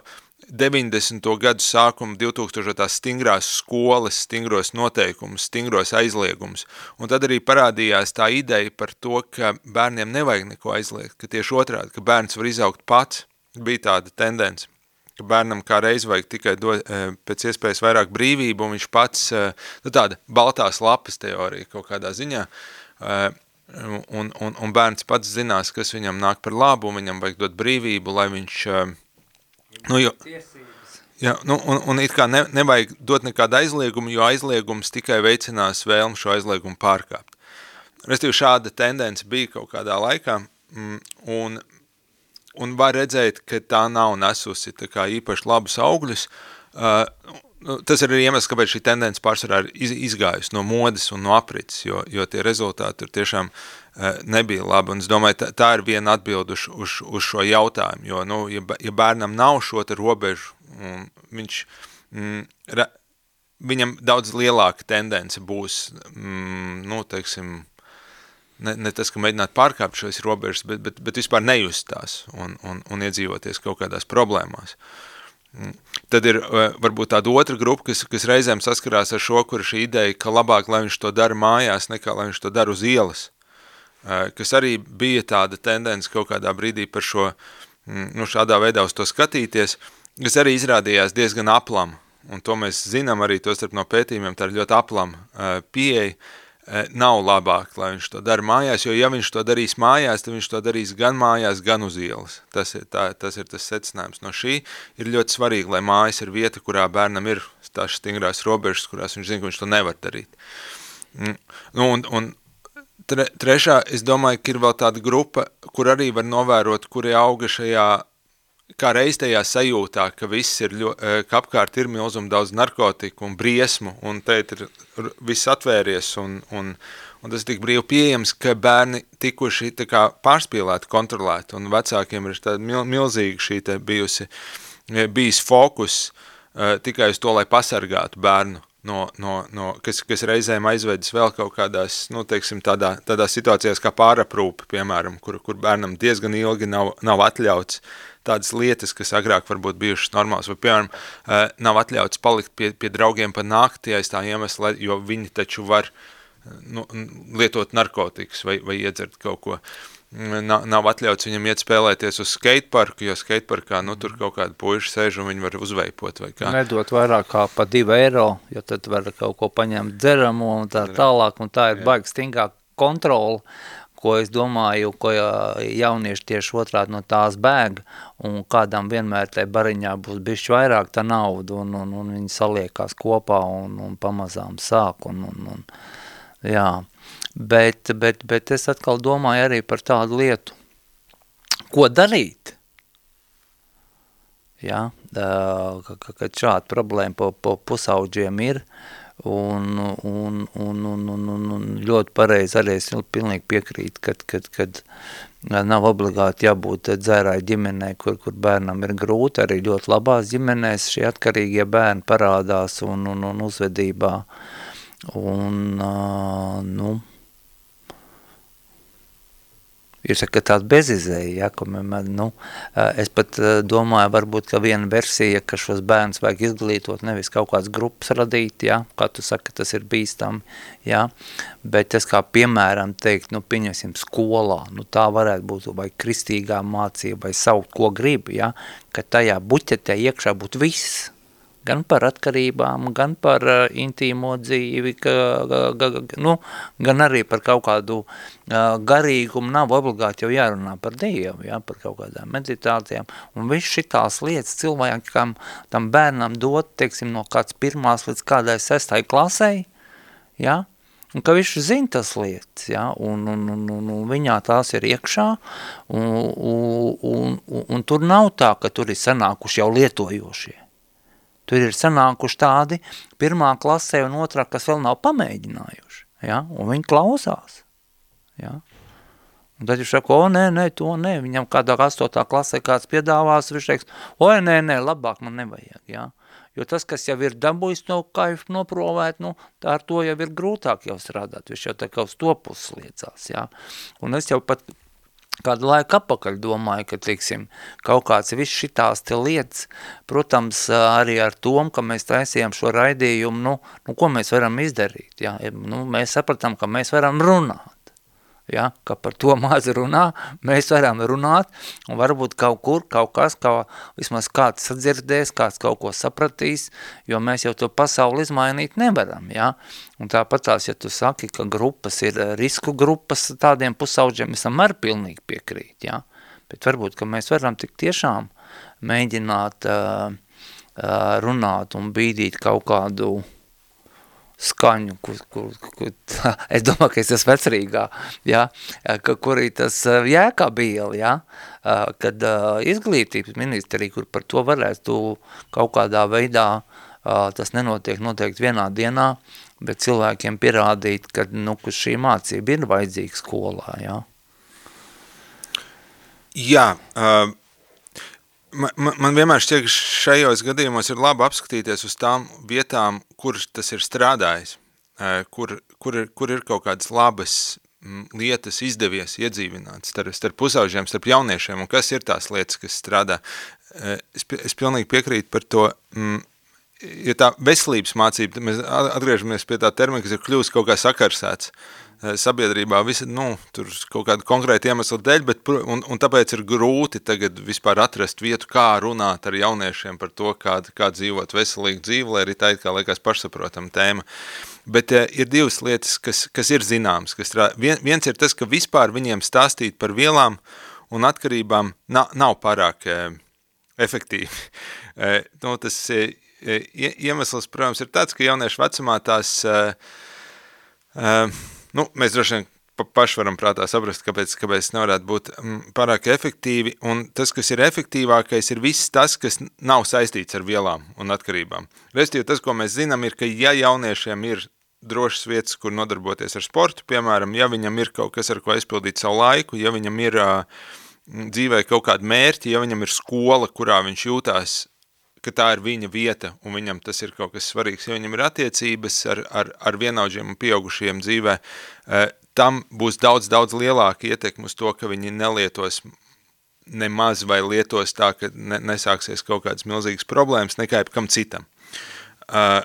90. gadu sākumu 2000. tās stingrās skolas, stingros noteikumus, stingros aizliegumus. Un tad arī parādījās tā ideja par to, ka bērniem nevajag neko aizliegt, ka tieši otrādi, ka bērns var izaugt pats, bija tāda tendence ka bērnam kā reiz vajag tikai do, e, pēc iespējas vairāk brīvību, un viņš pats, e, nu tāda baltās lapas teorija kaut kādā ziņā, e, un, un, un bērns pats zinās, kas viņam nāk par labu, viņam vajag dot brīvību, lai viņš, eh, nu, jo, jā, nu, un, un it kā ne, nevajag dot nekādu aizliegumu, jo aizliegums tikai veicinās vēlmu šo aizliegumu pārkāpt. Restīvi šāda tendence bija kaut kādā laikā, mm, un, un var redzēt, ka tā nav nesusi tā kā īpaši labus augļus, uh, tas ir arī iemesls, kāpēc šī tendence pārsvarā ir iz, izgājusi no modes un no aprits, jo, jo tie rezultāti tur tiešām uh, nebija labi. Un es domāju, tā, tā ir viena atbildu uz, uz, uz šo jautājumu, jo, nu, ja, ja bērnam nav šo te robežu, un viņš, mm, ra, viņam daudz lielāka tendence būs, mm, nu, teiksim, ne, ne tas, ka mēģināt pārkāpt šos robežas, bet, bet, bet vispār nejust tās un, un, un iedzīvoties kaut kādās problēmās. Uh, Tad ir eh, varbūt tāda otra grupa, kas, kas reizēm saskarās ar šo, kur šī ideja, ka labāk, lai viņš to dara mājās, nekā lai viņš to dara uz ielas. Eh, kas arī bija tāda tendence kaut kādā brīdī par šo, mm, nu šādā veidā uz to skatīties, kas arī izrādījās diezgan aplam. Un to mēs zinām arī to starp no pētījumiem, tā ir ļoti aplam eh, pieeja, nav labāk, lai viņš to dara mājās, jo ja viņš to darīs mājās, tad viņš to darīs gan mājās, gan uz ielas. Tas ir, tā, tas, ir tas secinājums. No šī ir ļoti svarīgi, lai mājas ir vieta, kurā bērnam ir tās stingrās robežas, kurās viņš zina, ka viņš to nevar darīt. Mm. Nu, un, un tre, trešā, es domāju, ka ir vēl tāda grupa, kur arī var novērot, kuri auga šajā kā reiz tajā sajūtā, ka viss ir, ļo, e, ka apkārt ir milzum daudz narkotiku un briesmu, un te ir viss atvēries, un, un, un tas ir tik brīvi pieejams, ka bērni tikuši tā kā pārspīlēti, kontrolēti, un vecākiem ir tāda mil, milzīga šī te bijusi, e, bijis fokus uh, tikai uz to, lai pasargātu bērnu no, no, no, kas, kas reizēm aizvedis vēl kaut kādās, nu, teiksim, tādā, tādās situācijās kā pāraprūpe, piemēram, kur, kur bērnam diezgan ilgi nav, nav atļauts tādas lietas, kas agrāk varbūt bijušas normāls, vai, piemēram, eh, nav atļauts palikt pie, pie draugiem pa nakti aiz tā iemesla, jo viņi taču var eh, nu, lietot narkotikas vai, vai iedzert kaut ko. Nav, nav atļauts viņam iet spēlēties uz skateparku, jo skateparkā, nu, tur kaut kādi puiši sēž un viņi var uzveipot vai kā. Nedot vairāk kā pa divu eiro, jo tad var kaut ko paņemt dzeramo un tā tālāk, un tā ir baigi stingā kontrola ko es domāju, ko jaunieši tieši otrādi no tās bēg, un kādam vienmēr tai bariņā būs bišķi vairāk tā nauda, un, un, un viņi saliekās kopā un, un pamazām sāk, un, un, un jā. Bet, bet, bet es atkal domāju arī par tādu lietu, ko darīt, ja, kad šāda problēma po, po pusauģiem ir, un, un, un, un, un, un, un ļoti pareizi arī es pilnīgi piekrītu, kad, kad, kad nav obligāti jābūt dzērāju ģimenei, kur, kur bērnam ir grūti, arī ļoti labās ģimenēs šie atkarīgie bērni parādās un, un, un uzvedībā, un, nu, ir saka, tāda bezizēja, ja, ko man, nu, es pat domāju, varbūt, ka viena versija, ka šos bērns vajag izglītot, nevis kaut kāds grupas radīt, ja, kā tu saki, tas ir bīstami, ja, bet tas kā piemēram teikt, nu, pieņemsim skolā, nu, tā varētu būt vai kristīgā mācība, vai saukt, ko grib, ja, ka tajā buķetē iekšā būtu viss, gan par atkarībām, gan par uh, intīmo dzīvi, ka, ga, ga, nu, gan arī par kaut kādu uh, garīgumu. Nav obligāti jau jārunā par Dievu, ja, par kaut kādām meditācijām. Un viss šitās lietas cilvēkam, tam bērnam dot, teiksim, no kāds pirmās līdz kādai sestai klasei, ja, un ka viņš zina tas lietas, ja, un, un, un, un, un viņā tās ir iekšā, un, un, un, un tur nav tā, ka tur ir sanākuši jau lietojošie. Tur ir sanākuši tādi pirmā klasē un otrā, kas vēl nav pamēģinājuši, ja? un viņi klausās. Ja? Un tad viņš saka, o, nē, nē, to nē, viņam kādā astotā klasē kāds piedāvās, viņš teiks, o, nē, nē, labāk man nevajag, ja? Jo tas, kas jau ir dabūjis no kaifu noprovēt, nu, tā ar to jau ir grūtāk jau strādāt, viņš jau tā kā uz to puses liecās, ja? Un es jau pat kādu laiku apakaļ domāju, ka, teiksim, kaut kāds viss šitās te lietas, protams, arī ar tom, ka mēs taisījām šo raidījumu, nu, nu ko mēs varam izdarīt, ja? nu, mēs sapratām, ka mēs varam runāt ja, ka par to maz runā, mēs varam runāt, un varbūt kaut kur, kaut kas, kā vismaz kāds sadzirdēs, kāds kaut ko sapratīs, jo mēs jau to pasauli izmainīt nevaram, ja, un tāpat tās, ja tu saki, ka grupas ir risku grupas tādiem pusauģiem, esam arī pilnīgi piekrīt, ja, bet varbūt, ka mēs varam tik tiešām mēģināt uh, uh, runāt un bīdīt kaut kādu uh, skaņu, kur, kur, kur tā, es domāju, ka es esmu vecrīgā, ja, ka, kur ir tas jēkabīli, ja, kad izglītības ministrija, kur par to varētu kaut kādā veidā, tas nenotiek noteikti vienā dienā, bet cilvēkiem pierādīt, ka, nu, ka šī mācība ir vajadzīga skolā, ja. Jā, uh, Man, man vienmēr šķiet, ka šajos gadījumos ir labi apskatīties uz tām vietām, kur tas ir strādājis, kur, kur, ir, kur ir kaut kādas labas lietas izdevies iedzīvināt starp, starp pusauģiem, starp jauniešiem, un kas ir tās lietas, kas strādā. Es, es pilnīgi piekrītu par to, ja tā veselības mācība, mēs atgriežamies pie tā termina, kas ir kļūst kaut kā sakarsēts, Eh, sabiedrībā visi, nu, tur kaut kādu konkrētu iemeslu dēļ, bet, un, un tāpēc ir grūti tagad vispār atrast vietu, kā runāt ar jauniešiem par to, kā, kā dzīvot veselīgu dzīvi, lai arī tā ir kā liekas pašsaprotam tēma. Bet uh, ir divas lietas, kas, kas ir zināms. Kas rā, vien, viens ir tas, ka vispār viņiem stāstīt par vielām un atkarībām nav, nav pārāk uh, efektīvi. Uh, nu, tas uh, iemesls, protams, ir tāds, ka jauniešu vecumā tās uh, uh, nu, mēs droši vien pa paši varam prātā saprast, kāpēc, kāpēc nevarētu būt pārāk efektīvi, un tas, kas ir efektīvākais, ir viss tas, kas nav saistīts ar vielām un atkarībām. Restīvi, tas, ko mēs zinām, ir, ka ja jauniešiem ir drošas vietas, kur nodarboties ar sportu, piemēram, ja viņam ir kaut kas, ar ko aizpildīt savu laiku, ja viņam ir uh, dzīvē kaut kādi mērķi, ja viņam ir skola, kurā viņš jūtās ka tā ir viņa vieta un viņam tas ir kaut kas svarīgs. Ja viņam ir attiecības ar, ar, ar vienaudžiem un pieaugušiem dzīvē, eh, tam būs daudz, daudz lielāka ietekme uz to, ka viņi nelietos nemaz vai lietos tā, ka ne, nesāksies kaut kādas milzīgas problēmas nekā kam citam. Uh,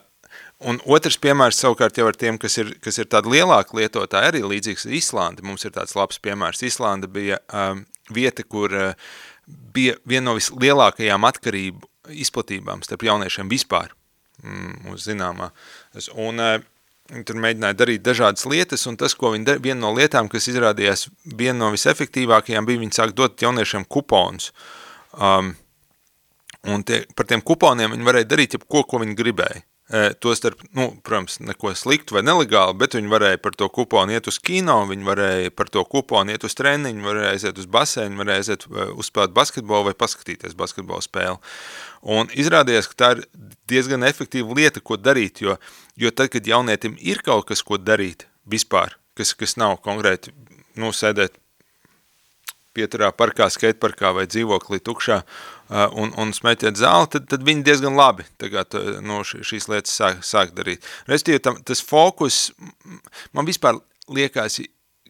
un otrs piemērs savukārt jau ar tiem, kas ir, kas ir tādi lielāki lietotāji, arī līdzīgs Islanda. Mums ir tāds labs piemērs. Islanda bija um, vieta, kur uh, bija viena no vislielākajām atkarību izplatībām starp jauniešiem vispār, mm, uz zināmā. Un uh, tur mēģināja darīt dažādas lietas, un tas, ko viņi dar, viena no lietām, kas izrādījās viena no visefektīvākajām, bija viņi sāk dot jauniešiem kuponus. Um, un tie, par tiem kuponiem viņi varēja darīt jebko, ko viņi gribēja. To starp, nu, protams, neko sliktu vai nelegāli, bet viņi varēja par to kuponu iet uz kino, viņi varēja par to kuponu iet uz treniņu, varēja aiziet uz basēnu, varēja aiziet uzspēlēt basketbolu vai paskatīties basketbolu spēli. Un izrādījās, ka tā ir diezgan efektīva lieta, ko darīt, jo, jo tad, kad jaunietim ir kaut kas, ko darīt vispār, kas, kas nav konkrēti, nu, sēdēt pieturā parkā, skateparkā vai dzīvoklī tukšā un, un smeķēt zāli, tad, tad viņi diezgan labi tagad, nu, šīs lietas sāk, sāk darīt. Restīvi, tas fokus, man vispār liekas,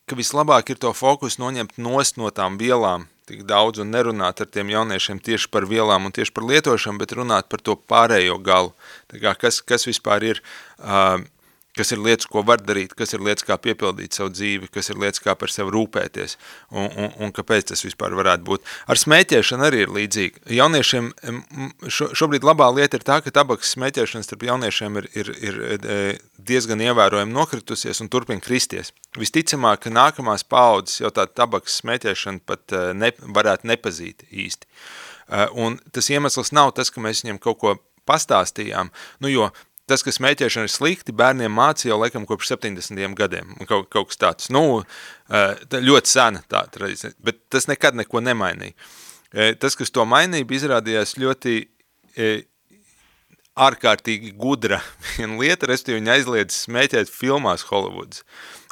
ka vislabāk ir to fokus noņemt nost no tām vielām, tik daudz un nerunāt ar tiem jauniešiem tieši par vielām un tieši par lietošanu, bet runāt par to pārējo galu. Tā kā kas, kas vispār ir uh, kas ir lietas, ko var darīt, kas ir lietas, kā piepildīt savu dzīvi, kas ir lietas, kā par sevi rūpēties un, un, un kāpēc tas vispār varētu būt. Ar smēķēšanu arī ir līdzīgi. Jauniešiem šo, šobrīd labā lieta ir tā, ka tabakas smēķēšana starp jauniešiem ir, ir, ir e, diezgan ievērojami nokritusies un turpina kristies. Visticamāk, ka nākamās paaudzes jau tā tabakas smēķēšana pat e, ne, varētu nepazīt īsti. E, un tas iemesls nav tas, ka mēs viņiem kaut ko pastāstījām, nu jo tas, ka smēķēšana ir slikti, bērniem mācīja jau laikam kopš 70. gadiem, kaut, kaut kas tāds. Nu, tā ļoti sena tā tradīcija, bet tas nekad neko nemainīja. Tas, kas to mainīja, izrādījās ļoti ārkārtīgi gudra viena lieta, respektīvi viņa aizliedz smēķēt filmās Hollywoods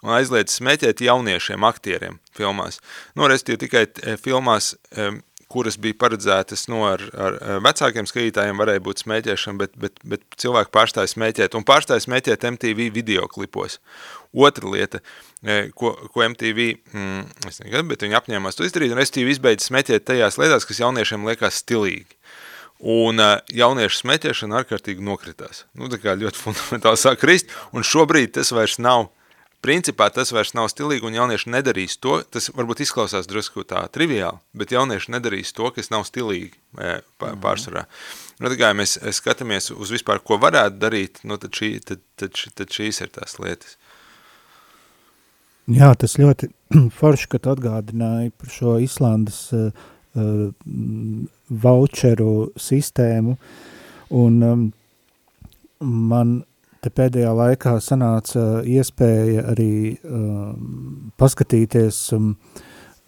un aizliedz smēķēt jauniešiem, aktieriem filmās. Nu, respektīvi tikai filmās kuras bija paredzētas nu, ar, ar vecākiem skatītājiem, varēja būt smēķēšana, bet, bet, bet cilvēki pārstāja smēķēt, un pārstāja smēķēt MTV videoklipos. Otra lieta, e, ko, ko MTV, mm, es negadu, bet viņi apņēmās to izdarīt, un MTV izbeidz smēķēt tajās lietās, kas jauniešiem liekas stilīgi. Un uh, jauniešu smēķēšana ārkārtīgi nokritās. Nu, tā kā ļoti fundamentāli sāk krist, un šobrīd tas vairs nav principā tas vairs nav stilīgi un jaunieši nedarīs to, tas varbūt izklausās drusku tā triviāli, bet jaunieši nedarīs to, kas nav stilīgi e, mhm. pārsvarā. Nu, tā kā mēs skatāmies uz vispār, ko varētu darīt, nu, tad, šī, tad, tad, tad šīs ir tās lietas. Jā, tas ļoti forši, ka tu atgādināji par šo Islandas uh, uh, voucheru sistēmu, un um, man te pēdējā laikā sanāca iespēja arī um, paskatīties, um,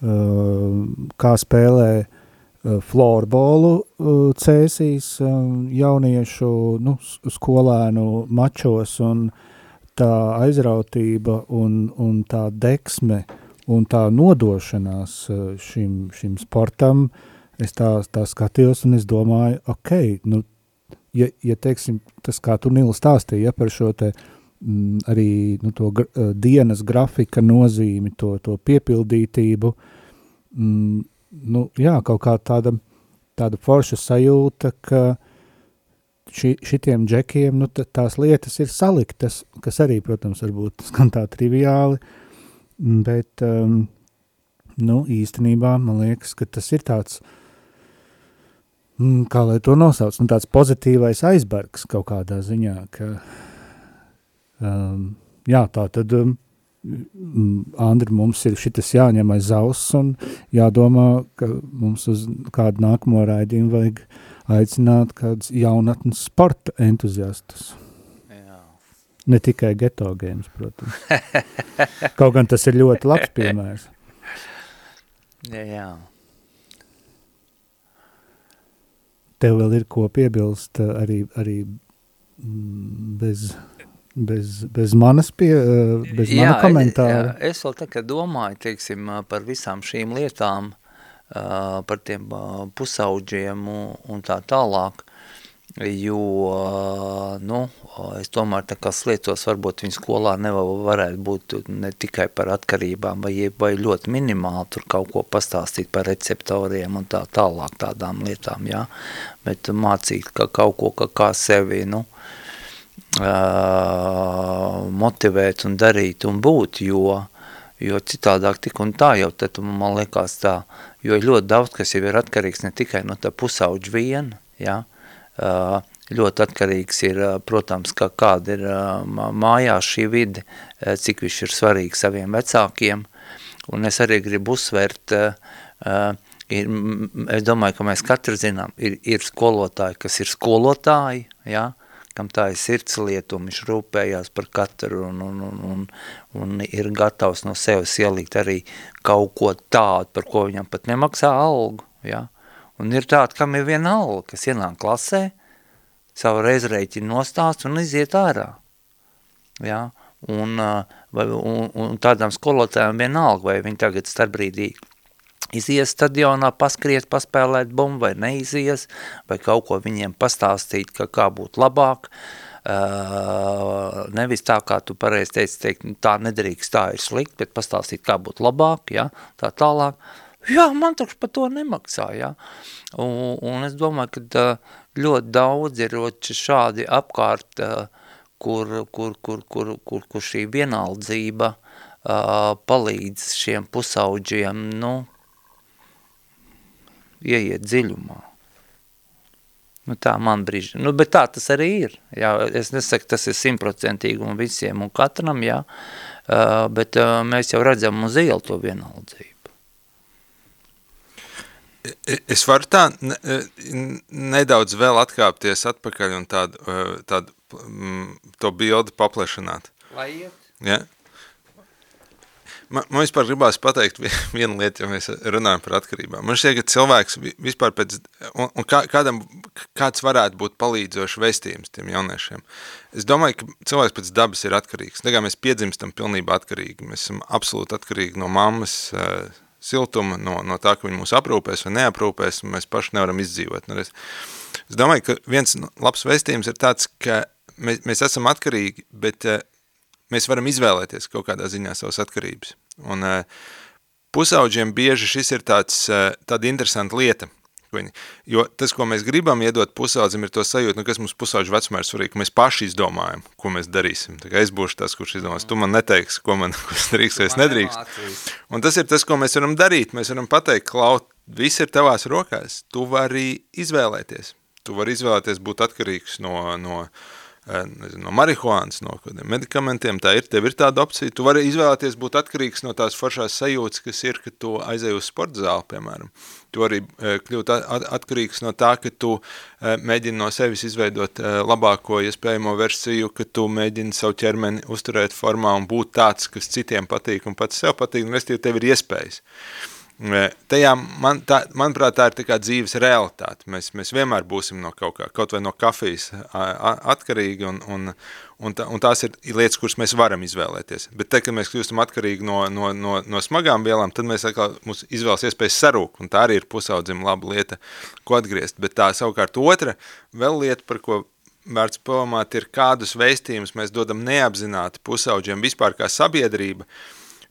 um, kā spēlē uh, florbolu uh, cēsīs um, jauniešu nu, skolēnu mačos un tā aizrautība un, un tā deksme un tā nodošanās uh, šim, šim sportam, es tā, tā skatījos un es domāju, ok, nu ja, ja teiksim, tas kā tu Nila stāstīja ja, par šo te mm, arī nu, to gra, eh, dienas grafika nozīmi, to, to piepildītību, mm, nu, jā, kaut kā tāda, tāda forša sajūta, ka ši, šitiem džekiem, nu, tās lietas ir saliktas, kas arī, protams, varbūt skan tā triviāli, bet, um, nu, īstenībā man liekas, ka tas ir tāds, uh, Mm, kā lai to nosauc, nu, tāds pozitīvais aizbergs kaut kādā ziņā, ka, um, jā, tā tad, um, mm, Andri, mums ir šitas jāņem aiz auss un jādomā, ka mums uz kādu nākamo raidījumu vajag aicināt kādus jaunatnes sporta entuziastus. Jā. Ne tikai geto games, protams. Kaut gan tas ir ļoti labs piemērs. Jā, jā. Tev vēl ir ko piebilst eh, arī, arī mm, bez, bez, bez manas pie, eh, bez jā, mana komentāra? Jā, es vēl tā kā domāju, teiksim, par visām šīm lietām, par tiem pusauģiem un tā tālāk, jo, nu, es tomēr tā kā sliecos, varbūt viņa skolā nevar, varētu būt ne tikai par atkarībām, vai, vai ļoti minimāli tur kaut ko pastāstīt par receptoriem un tā tālāk tādām lietām, jā, bet mācīt ka kaut ko, ka kā sevi, nu, motivēt un darīt un būt, jo, jo citādāk tik un tā jau, tad man liekas tā, jo ļoti daudz, kas jau ir atkarīgs ne tikai no tā pusauģa viena, jā, ļoti atkarīgs ir, protams, ka kāda ir mājās šī vide, cik viņš ir svarīgs saviem vecākiem, un es arī gribu uzsvērt, ir, es domāju, ka mēs katru zinām, ir, ir skolotāji, kas ir skolotāji, ja, kam tā ir sirds lieta, un viņš rūpējās par katru, un, un, un, un, un ir gatavs no sevis ielikt arī kaut ko tādu, par ko viņam pat nemaksā algu, ja? Un ir tāda, kam ir viena alga, kas ienāk klasē, savu reizreiķinu nostāst un iziet ārā, ja? Un, vai, un, un tādām skolotājām vienalga, vai viņi tagad starpbrīdī izies stadionā, paskriet, paspēlēt bumbu vai neizies, vai kaut ko viņiem pastāstīt, ka kā būtu labāk. Uh, nevis tā, kā tu pareizi teici, teikt, tā nedrīkst, tā ir slikt, bet pastāstīt, kā būtu labāk, ja, tā tālāk. Jā, man taču par to nemaksā, ja. Un, un es domāju, ka ļoti daudz ir šādi apkārt, kur, kur, kur, kur, kur, kur šī vienaldzība palīdz šiem pusauģiem, nu, ieiet dziļumā. Nu, tā man brīži. Nu, bet tā tas arī ir. Jā, es nesaku, tas ir simtprocentīgi un visiem un katram, jā, uh, bet uh, mēs jau redzam uz ielu to vienaldzību. Es varu tā nedaudz vēl atkāpties atpakaļ un tādu, tādu to bildi paplašināt. Lai iet? Ja? Man, man vispār gribās pateikt vienu lietu, ja mēs runājam par atkarībām. Man šķiet, ka cilvēks vispār pēc, un, un kā, kādam, kāds varētu būt palīdzošs vēstījums tiem jauniešiem. Es domāju, ka cilvēks pēc dabas ir atkarīgs. Tagad mēs piedzimstam pilnībā atkarīgi. Mēs esam absolūti atkarīgi no mammas uh, siltuma, no, no tā, ka viņi mūs aprūpēs vai neaprūpēs, un mēs paši nevaram izdzīvot. Nu, es, es domāju, ka viens labs vēstījums ir tāds, ka mēs, mēs esam atkarīgi, bet uh, mēs varam izvēlēties kaut kādā ziņā savas atkarības. Un uh, pusauģiem bieži šis ir tāds, uh, tāda interesanta lieta, viņi, jo tas, ko mēs gribam iedot pusaudzim, ir to sajūtu, nu, kas mums pusauģu vecumā ir svarīgi, ka mēs paši izdomājam, ko mēs darīsim. Tā kā es būšu tas, kurš izdomās, tu man neteiksi, ko man drīkst vai es nedrīkst. Un tas ir tas, ko mēs varam darīt. Mēs varam pateikt, Klaut, viss ir tavās rokās, tu vari izvēlēties. Tu vari izvēlēties būt atkarīgs no, no, uh, nezinu, no marihuānas, no kādiem medikamentiem, tā ir, tev ir tāda opcija. Tu vari izvēlēties būt atkarīgs no tās foršās sajūtas, kas ir, ka tu aizēji uz sporta zāli, piemēram. Tu arī kļūt atkarīgs no tā, ka tu mēģini no sevis izveidot labāko iespējamo versiju, ka tu mēģini savu ķermeni uzturēt formā un būt tāds, kas citiem patīk un pats sev patīk, un restīvi tev ir iespējas. Tajā, man, tā, manuprāt, tā ir tā dzīves realitāte. Mēs, mēs vienmēr būsim no kaut kā, kaut vai no kafijas atkarīgi, un, un, un, tā, un tās ir lietas, kuras mēs varam izvēlēties. Bet te, kad mēs kļūstam atkarīgi no, no, no, no smagām vielām, tad mēs atkal, mums izvēles iespējas sarūk, un tā arī ir pusaudzim laba lieta, ko atgriezt. Bet tā savukārt otra, vēl lieta, par ko vērts padomāt, ir kādus vēstījumus mēs dodam neapzināti pusauģiem vispār kā sabiedrība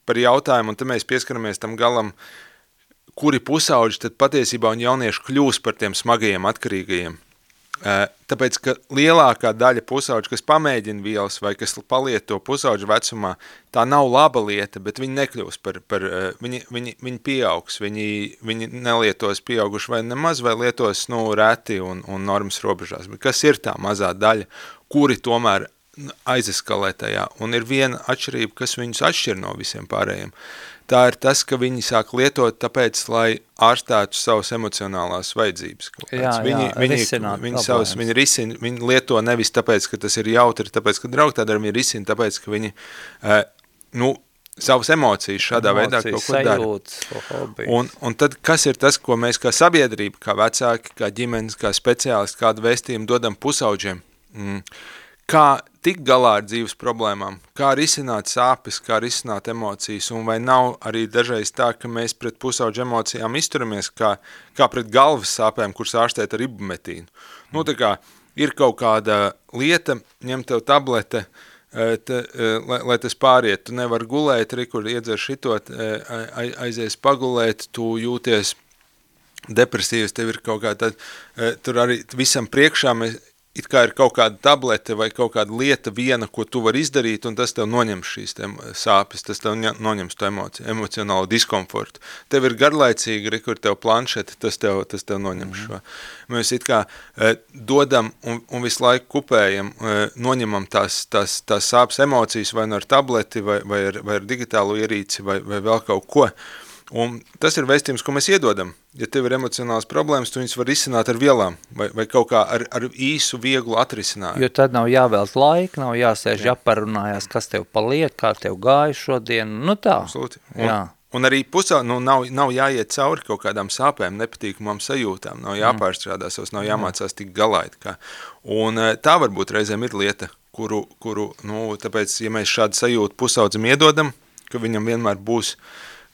par jautājumu, un te mēs pieskaramies tam galam, uh, kuri pusauģi tad patiesībā un jaunieši kļūs par tiem smagajiem atkarīgajiem. Tāpēc, ka lielākā daļa pusauģi, kas pamēģina vielas vai kas palieto pusauģu vecumā, tā nav laba lieta, bet viņi nekļūs par, par viņi, viņi, viņi pieaugs, viņi, viņi nelietos pieauguši vai nemaz, vai lietos, nu, reti un, un normas robežās. Bet kas ir tā mazā daļa, kuri tomēr aizeskalē tajā? Un ir viena atšķirība, kas viņus atšķir no visiem pārējiem. Uh, tā ir tas, ka viņi sāk lietot tāpēc, lai ārstētu savas emocionālās vajadzības. Jā, viņi, jā, viņi, viņi, savas, viņi, risina, viņi lieto nevis tāpēc, ka tas ir jautri, tāpēc, ka draugi tādā viņi risina, tāpēc, ka viņi, uh, nu, savas emocijas šādā emocijas, veidā kaut ko dara. Un, un tad, kas ir tas, ko mēs kā sabiedrība, kā vecāki, kā ģimenes, kā speciālisti, kādu vēstījumu dodam pusauģiem? Mm kā tikt galā ar dzīves problēmām, kā risināt sāpes, kā risināt emocijas, un vai nav arī dažreiz tā, ka mēs pret pusauģu emocijām izturamies kā, kā pret galvas sāpēm, kuras ārstēt ar ibumetīnu. Nu, tā kā ir kaut kāda lieta, ņem tev tablete, e, te, e, lai, lai tas pāriet, tu nevar gulēt, arī kur iedzer šitot, e, aizies pagulēt, tu jūties depresīvs, tev ir kaut kā tad, tur arī visam priekšā mēs it kā ir kaut kāda tablete vai kaut kāda lieta viena, ko tu vari izdarīt, un tas tev noņems šīs te sāpes, tas tev noņems to emociju, emocionālo diskomfortu. Tev ir garlaicīgi, re, kur tev planšete, tas tev, tas tev noņem -hmm. šo. Mēs it kā e, dodam un, un visu laiku kupējam, e, noņemam tās, tās, tās sāpes emocijas vai no nu ar tableti vai, vai, ar, vai ar digitālu ierīci vai, vai vēl kaut ko. Un tas ir vēstījums, ko mēs iedodam. Ja tev ir emocionāls problēmas, tu viņus var izsināt ar vielām vai, vai kaut kā ar, ar īsu, vieglu atrisinājumu. Jo tad nav jāvēlt laika, nav jāsēž Jā. jāparunājās, kas tev paliek, kā tev gāja šodien, nu tā. Absolūti. Un, Jā. Un arī pusā nu, nav, nav jāiet cauri kaut kādām sāpēm, nepatīkamām sajūtām, nav mm. jāpārstrādā savs, nav jāmācās tik galait. Kā. Un eh, tā varbūt reizēm ir lieta, kuru, kuru nu, tāpēc, ja mēs šādu sajūtu pusaudzim iedodam, ka viņam vienmēr būs uh,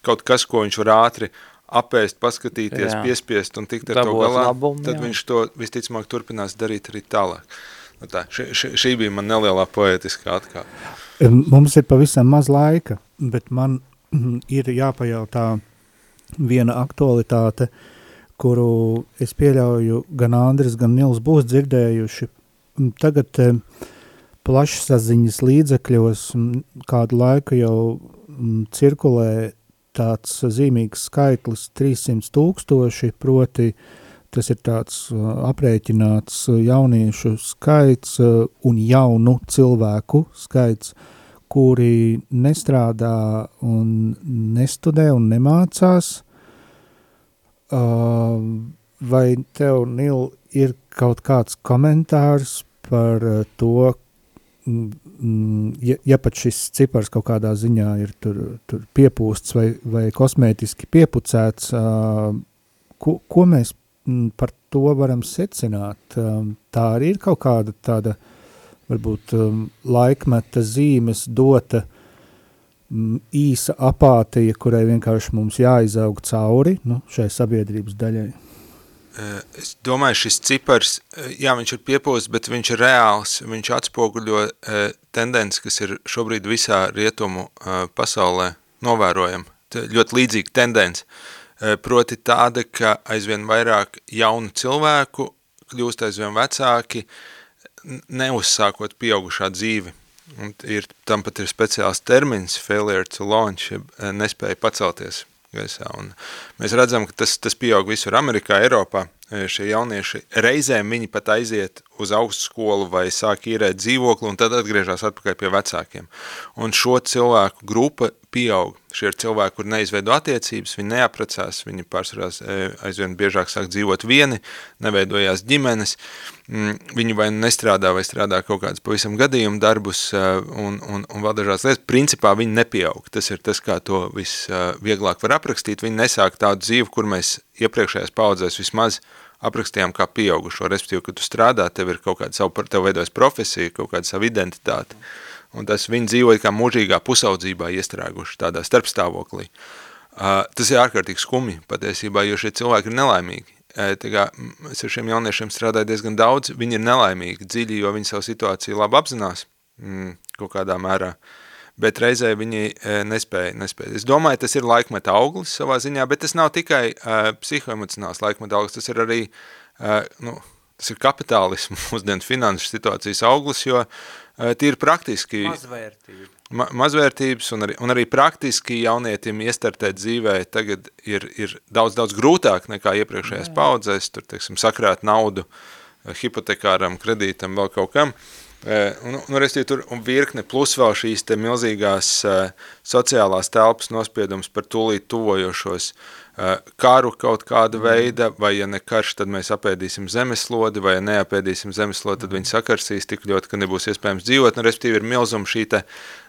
kaut kas, ko viņš var ātri apēst, paskatīties, Jā. piespiest un tikt ar Dabot to galā, labumu, tad jā. viņš to visticamāk turpinās darīt arī tālāk. Nu tā, ši, ši, šī bija man nelielā poetiskā atkāpe. Mums ir pavisam maz laika, bet man ir jāpajautā viena aktualitāte, kuru es pieļauju gan Andris, gan Nils būs dzirdējuši. Tagad plašsaziņas līdzekļos kādu laiku jau cirkulē tāds zīmīgs skaitlis 300 tūkstoši, proti tas ir tāds uh, aprēķināts jauniešu skaits uh, un jaunu cilvēku skaits, kuri nestrādā un nestudē un nemācās. Uh, vai tev, Nil, ir kaut kāds komentārs par to, ja, ja pat šis cipars kaut kādā ziņā ir tur, tur piepūsts vai, vai kosmētiski piepucēts, ko, ko mēs mm, par to varam secināt? Tā arī ir kaut kāda tāda, varbūt laikmeta zīmes dota mm, īsa apātija, kurai vienkārši mums jāizaug cauri nu, šai sabiedrības daļai. Eh, es domāju, šis cipars, eh, jā, viņš ir piepūsts, bet viņš ir reāls, viņš atspoguļo eh, tendenci, kas ir šobrīd visā rietumu pasaulē novērojama. Ļoti līdzīga tendence, proti tāda, ka aizvien vairāk jaunu cilvēku kļūst aizvien vecāki, neuzsākot pieaugušā dzīvi. Un ir, tam pat ir speciāls termins, failure to launch, nespēja pacelties gaisā. Un mēs redzam, ka tas, tas pieaug visur Amerikā, Eiropā. E, šie jaunieši reizēm viņi pat aiziet uz augstskolu vai sāk īrēt dzīvokli un tad atgriežas atpakaļ pie vecākiem. Un šo cilvēku grupa pieaug. Šie ir cilvēki, kur neizveido attiecības, viņi neaprecās, viņi pārsvarā e, aizvien biežāk sāk dzīvot vieni, neveidojās ģimenes, mm, viņi vai nestrādā vai strādā kaut kādas pavisam gadījumu darbus e, un, un, un vēl dažādas lietas. Principā viņi nepieaug. Tas ir tas, kā to visvieglāk var aprakstīt. Viņi nesāk tādu dzīvi, kur mēs iepriekšējās paudzēs vismaz aprakstījām kā pieaugušo, respektīvi, ka tu strādā, tev ir kaut kāda savu, tev veidojas profesija, kaut kāda savu identitāti. Mm un tas viņi dzīvoja kā mūžīgā pusaudzībā iestrēguši tādā starpstāvoklī. Uh, tas ir ārkārtīgi skumji patiesībā, jo šie cilvēki ir nelaimīgi. Uh, kā, es ar šiem jauniešiem strādāju diezgan daudz, viņi ir nelaimīgi dziļi, jo viņi savu situāciju labi apzinās mm, kaut kādā mērā, bet reizē viņi e, nespēja, nespēja. Es domāju, tas ir laikmeta auglis savā ziņā, bet tas nav tikai uh, psihoemocionāls laikmeta auglis, tas ir arī, uh, nu, tas ir kapitālismu, mūsdienu finanšu situācijas auglis, jo uh, tīri praktiski. Mazvērtība. Ma, mazvērtības un arī, un arī praktiski jaunietim iestartēt dzīvē tagad ir, ir daudz, daudz grūtāk nekā iepriekšējās paudzēs, tur, teiksim, sakrāt naudu hipotekāram, kredītam, vēl kaut kam. Un, un, un, tur un virkne plus vēl šīs te milzīgās sociālās telpas nospiedums par tūlīt tuvojošos uh, karu kaut kāda veida, vai ja ne karš, tad mēs apēdīsim zemeslodi, vai ja neapēdīsim zemeslodi, tad viņi sakarsīs tik ļoti, ka nebūs iespējams dzīvot, un nu, respektīvi ir milzuma šī te,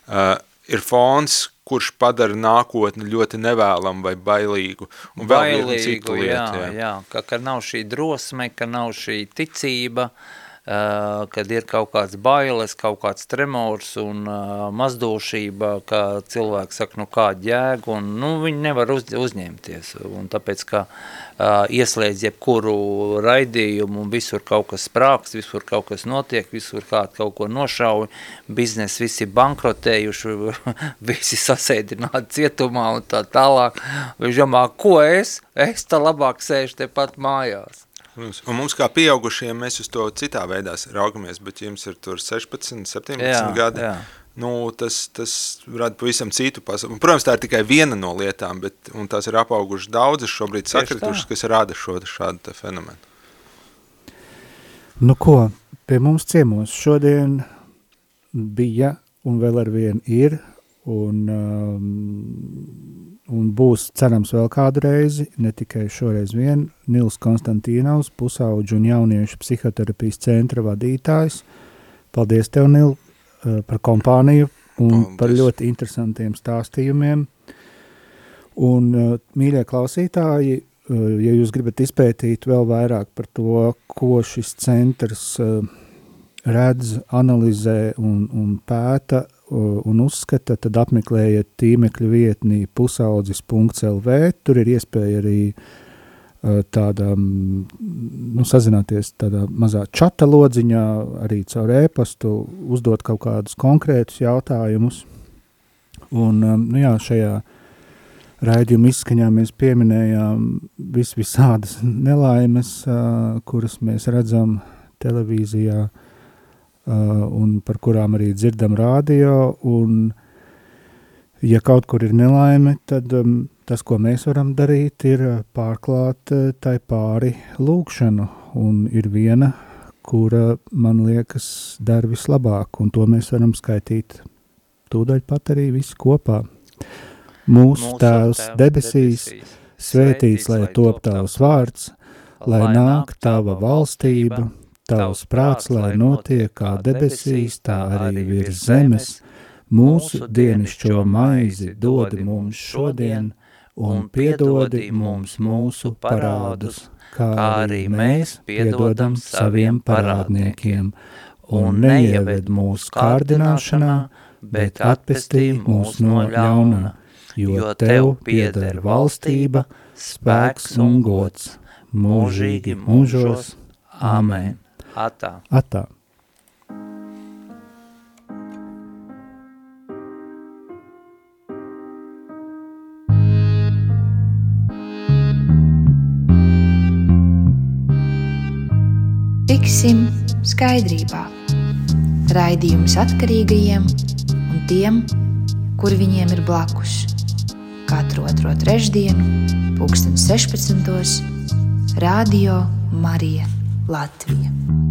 uh, ir fons, kurš padara nākotni ļoti nevēlam vai bailīgu. Un bailīgu, vēl citu lietu, jā, jā. jā ka, ka nav šī drosme, ka nav šī ticība, Uh, kad ir kaut kāds bailes, kaut kāds tremors un uh, mazdošība, ka cilvēks saka, nu kā ģēg, un nu, viņi nevar uz, uzņemties. Un tāpēc, ka uh, ieslēdz jebkuru raidījumu, un visur kaut kas sprāks, visur kaut kas notiek, visur kāds kaut ko nošauj, biznes visi bankrotējuši, visi sasēdināti cietumā un tā tālāk. Viņš domā, ko es? Es tā labāk sēžu te pat mājās. Protams. Un mums kā pieaugušiem mēs uz to citā veidā raugamies, bet jums ir tur 16, 17 jā, gadi. Jā. Nu, tas, tas rada pavisam citu pasauli. Protams, tā ir tikai viena no lietām, bet un tās ir apaugušas daudzas šobrīd sakritušas, kas rada šo šādu fenomenu. Nu ko, pie mums ciemos šodien bija un vēl ar vienu ir un, um, un būs cerams vēl kādu reizi, ne tikai šoreiz vien, Nils Konstantīnaus, pusauģu un jauniešu psihoterapijas centra vadītājs. Paldies tev, Nil, uh, par kompāniju un Paldies. par ļoti interesantiem stāstījumiem. Un, uh, mīļie klausītāji, uh, ja jūs gribat izpētīt vēl vairāk par to, ko šis centrs redz, analizē un, un pēta, un uzskata, tad apmeklējiet tīmekļa vietnī pusaudzis.lv, tur ir iespēja arī tādā, nu, sazināties tādā mazā čata lodziņā, arī caur ēpastu, uzdot kaut kādus konkrētus jautājumus. Un, nu jā, šajā raidījuma izskaņā mēs pieminējām vis visādas nelaimes, kuras mēs redzam televīzijā, Uh, un par kurām arī dzirdam rādio, un ja kaut kur ir nelaime, tad um, tas, ko mēs varam darīt, ir pārklāt uh, tai pāri lūkšanu, un ir viena, kura, man liekas, dar vislabāk, un to mēs varam skaitīt tūdaļ pat arī visi kopā. Mūsu, tēvs debesīs, svētīts, lai top tavs vārds, lai nāk tava valstība, Tavs prāts, lai notiek kā debesīs, tā arī virs zemes. Mūsu dienišķo maizi dodi mums šodien, un piedodi mums mūsu parādus, kā arī mēs piedodam saviem parādniekiem, un neieved mūsu kārdināšanā, bet atpestī mūs no ļauna, jo Tev pieder valstība, spēks un gods, mūžīgi mūžos. Amen. Atā. Atā. Tiksim skaidrībā. Raidījums atkarīgajiem un tiem, kur viņiem ir blakus. Katru otro trešdienu, pulksten 16. Radio Marija Latvija.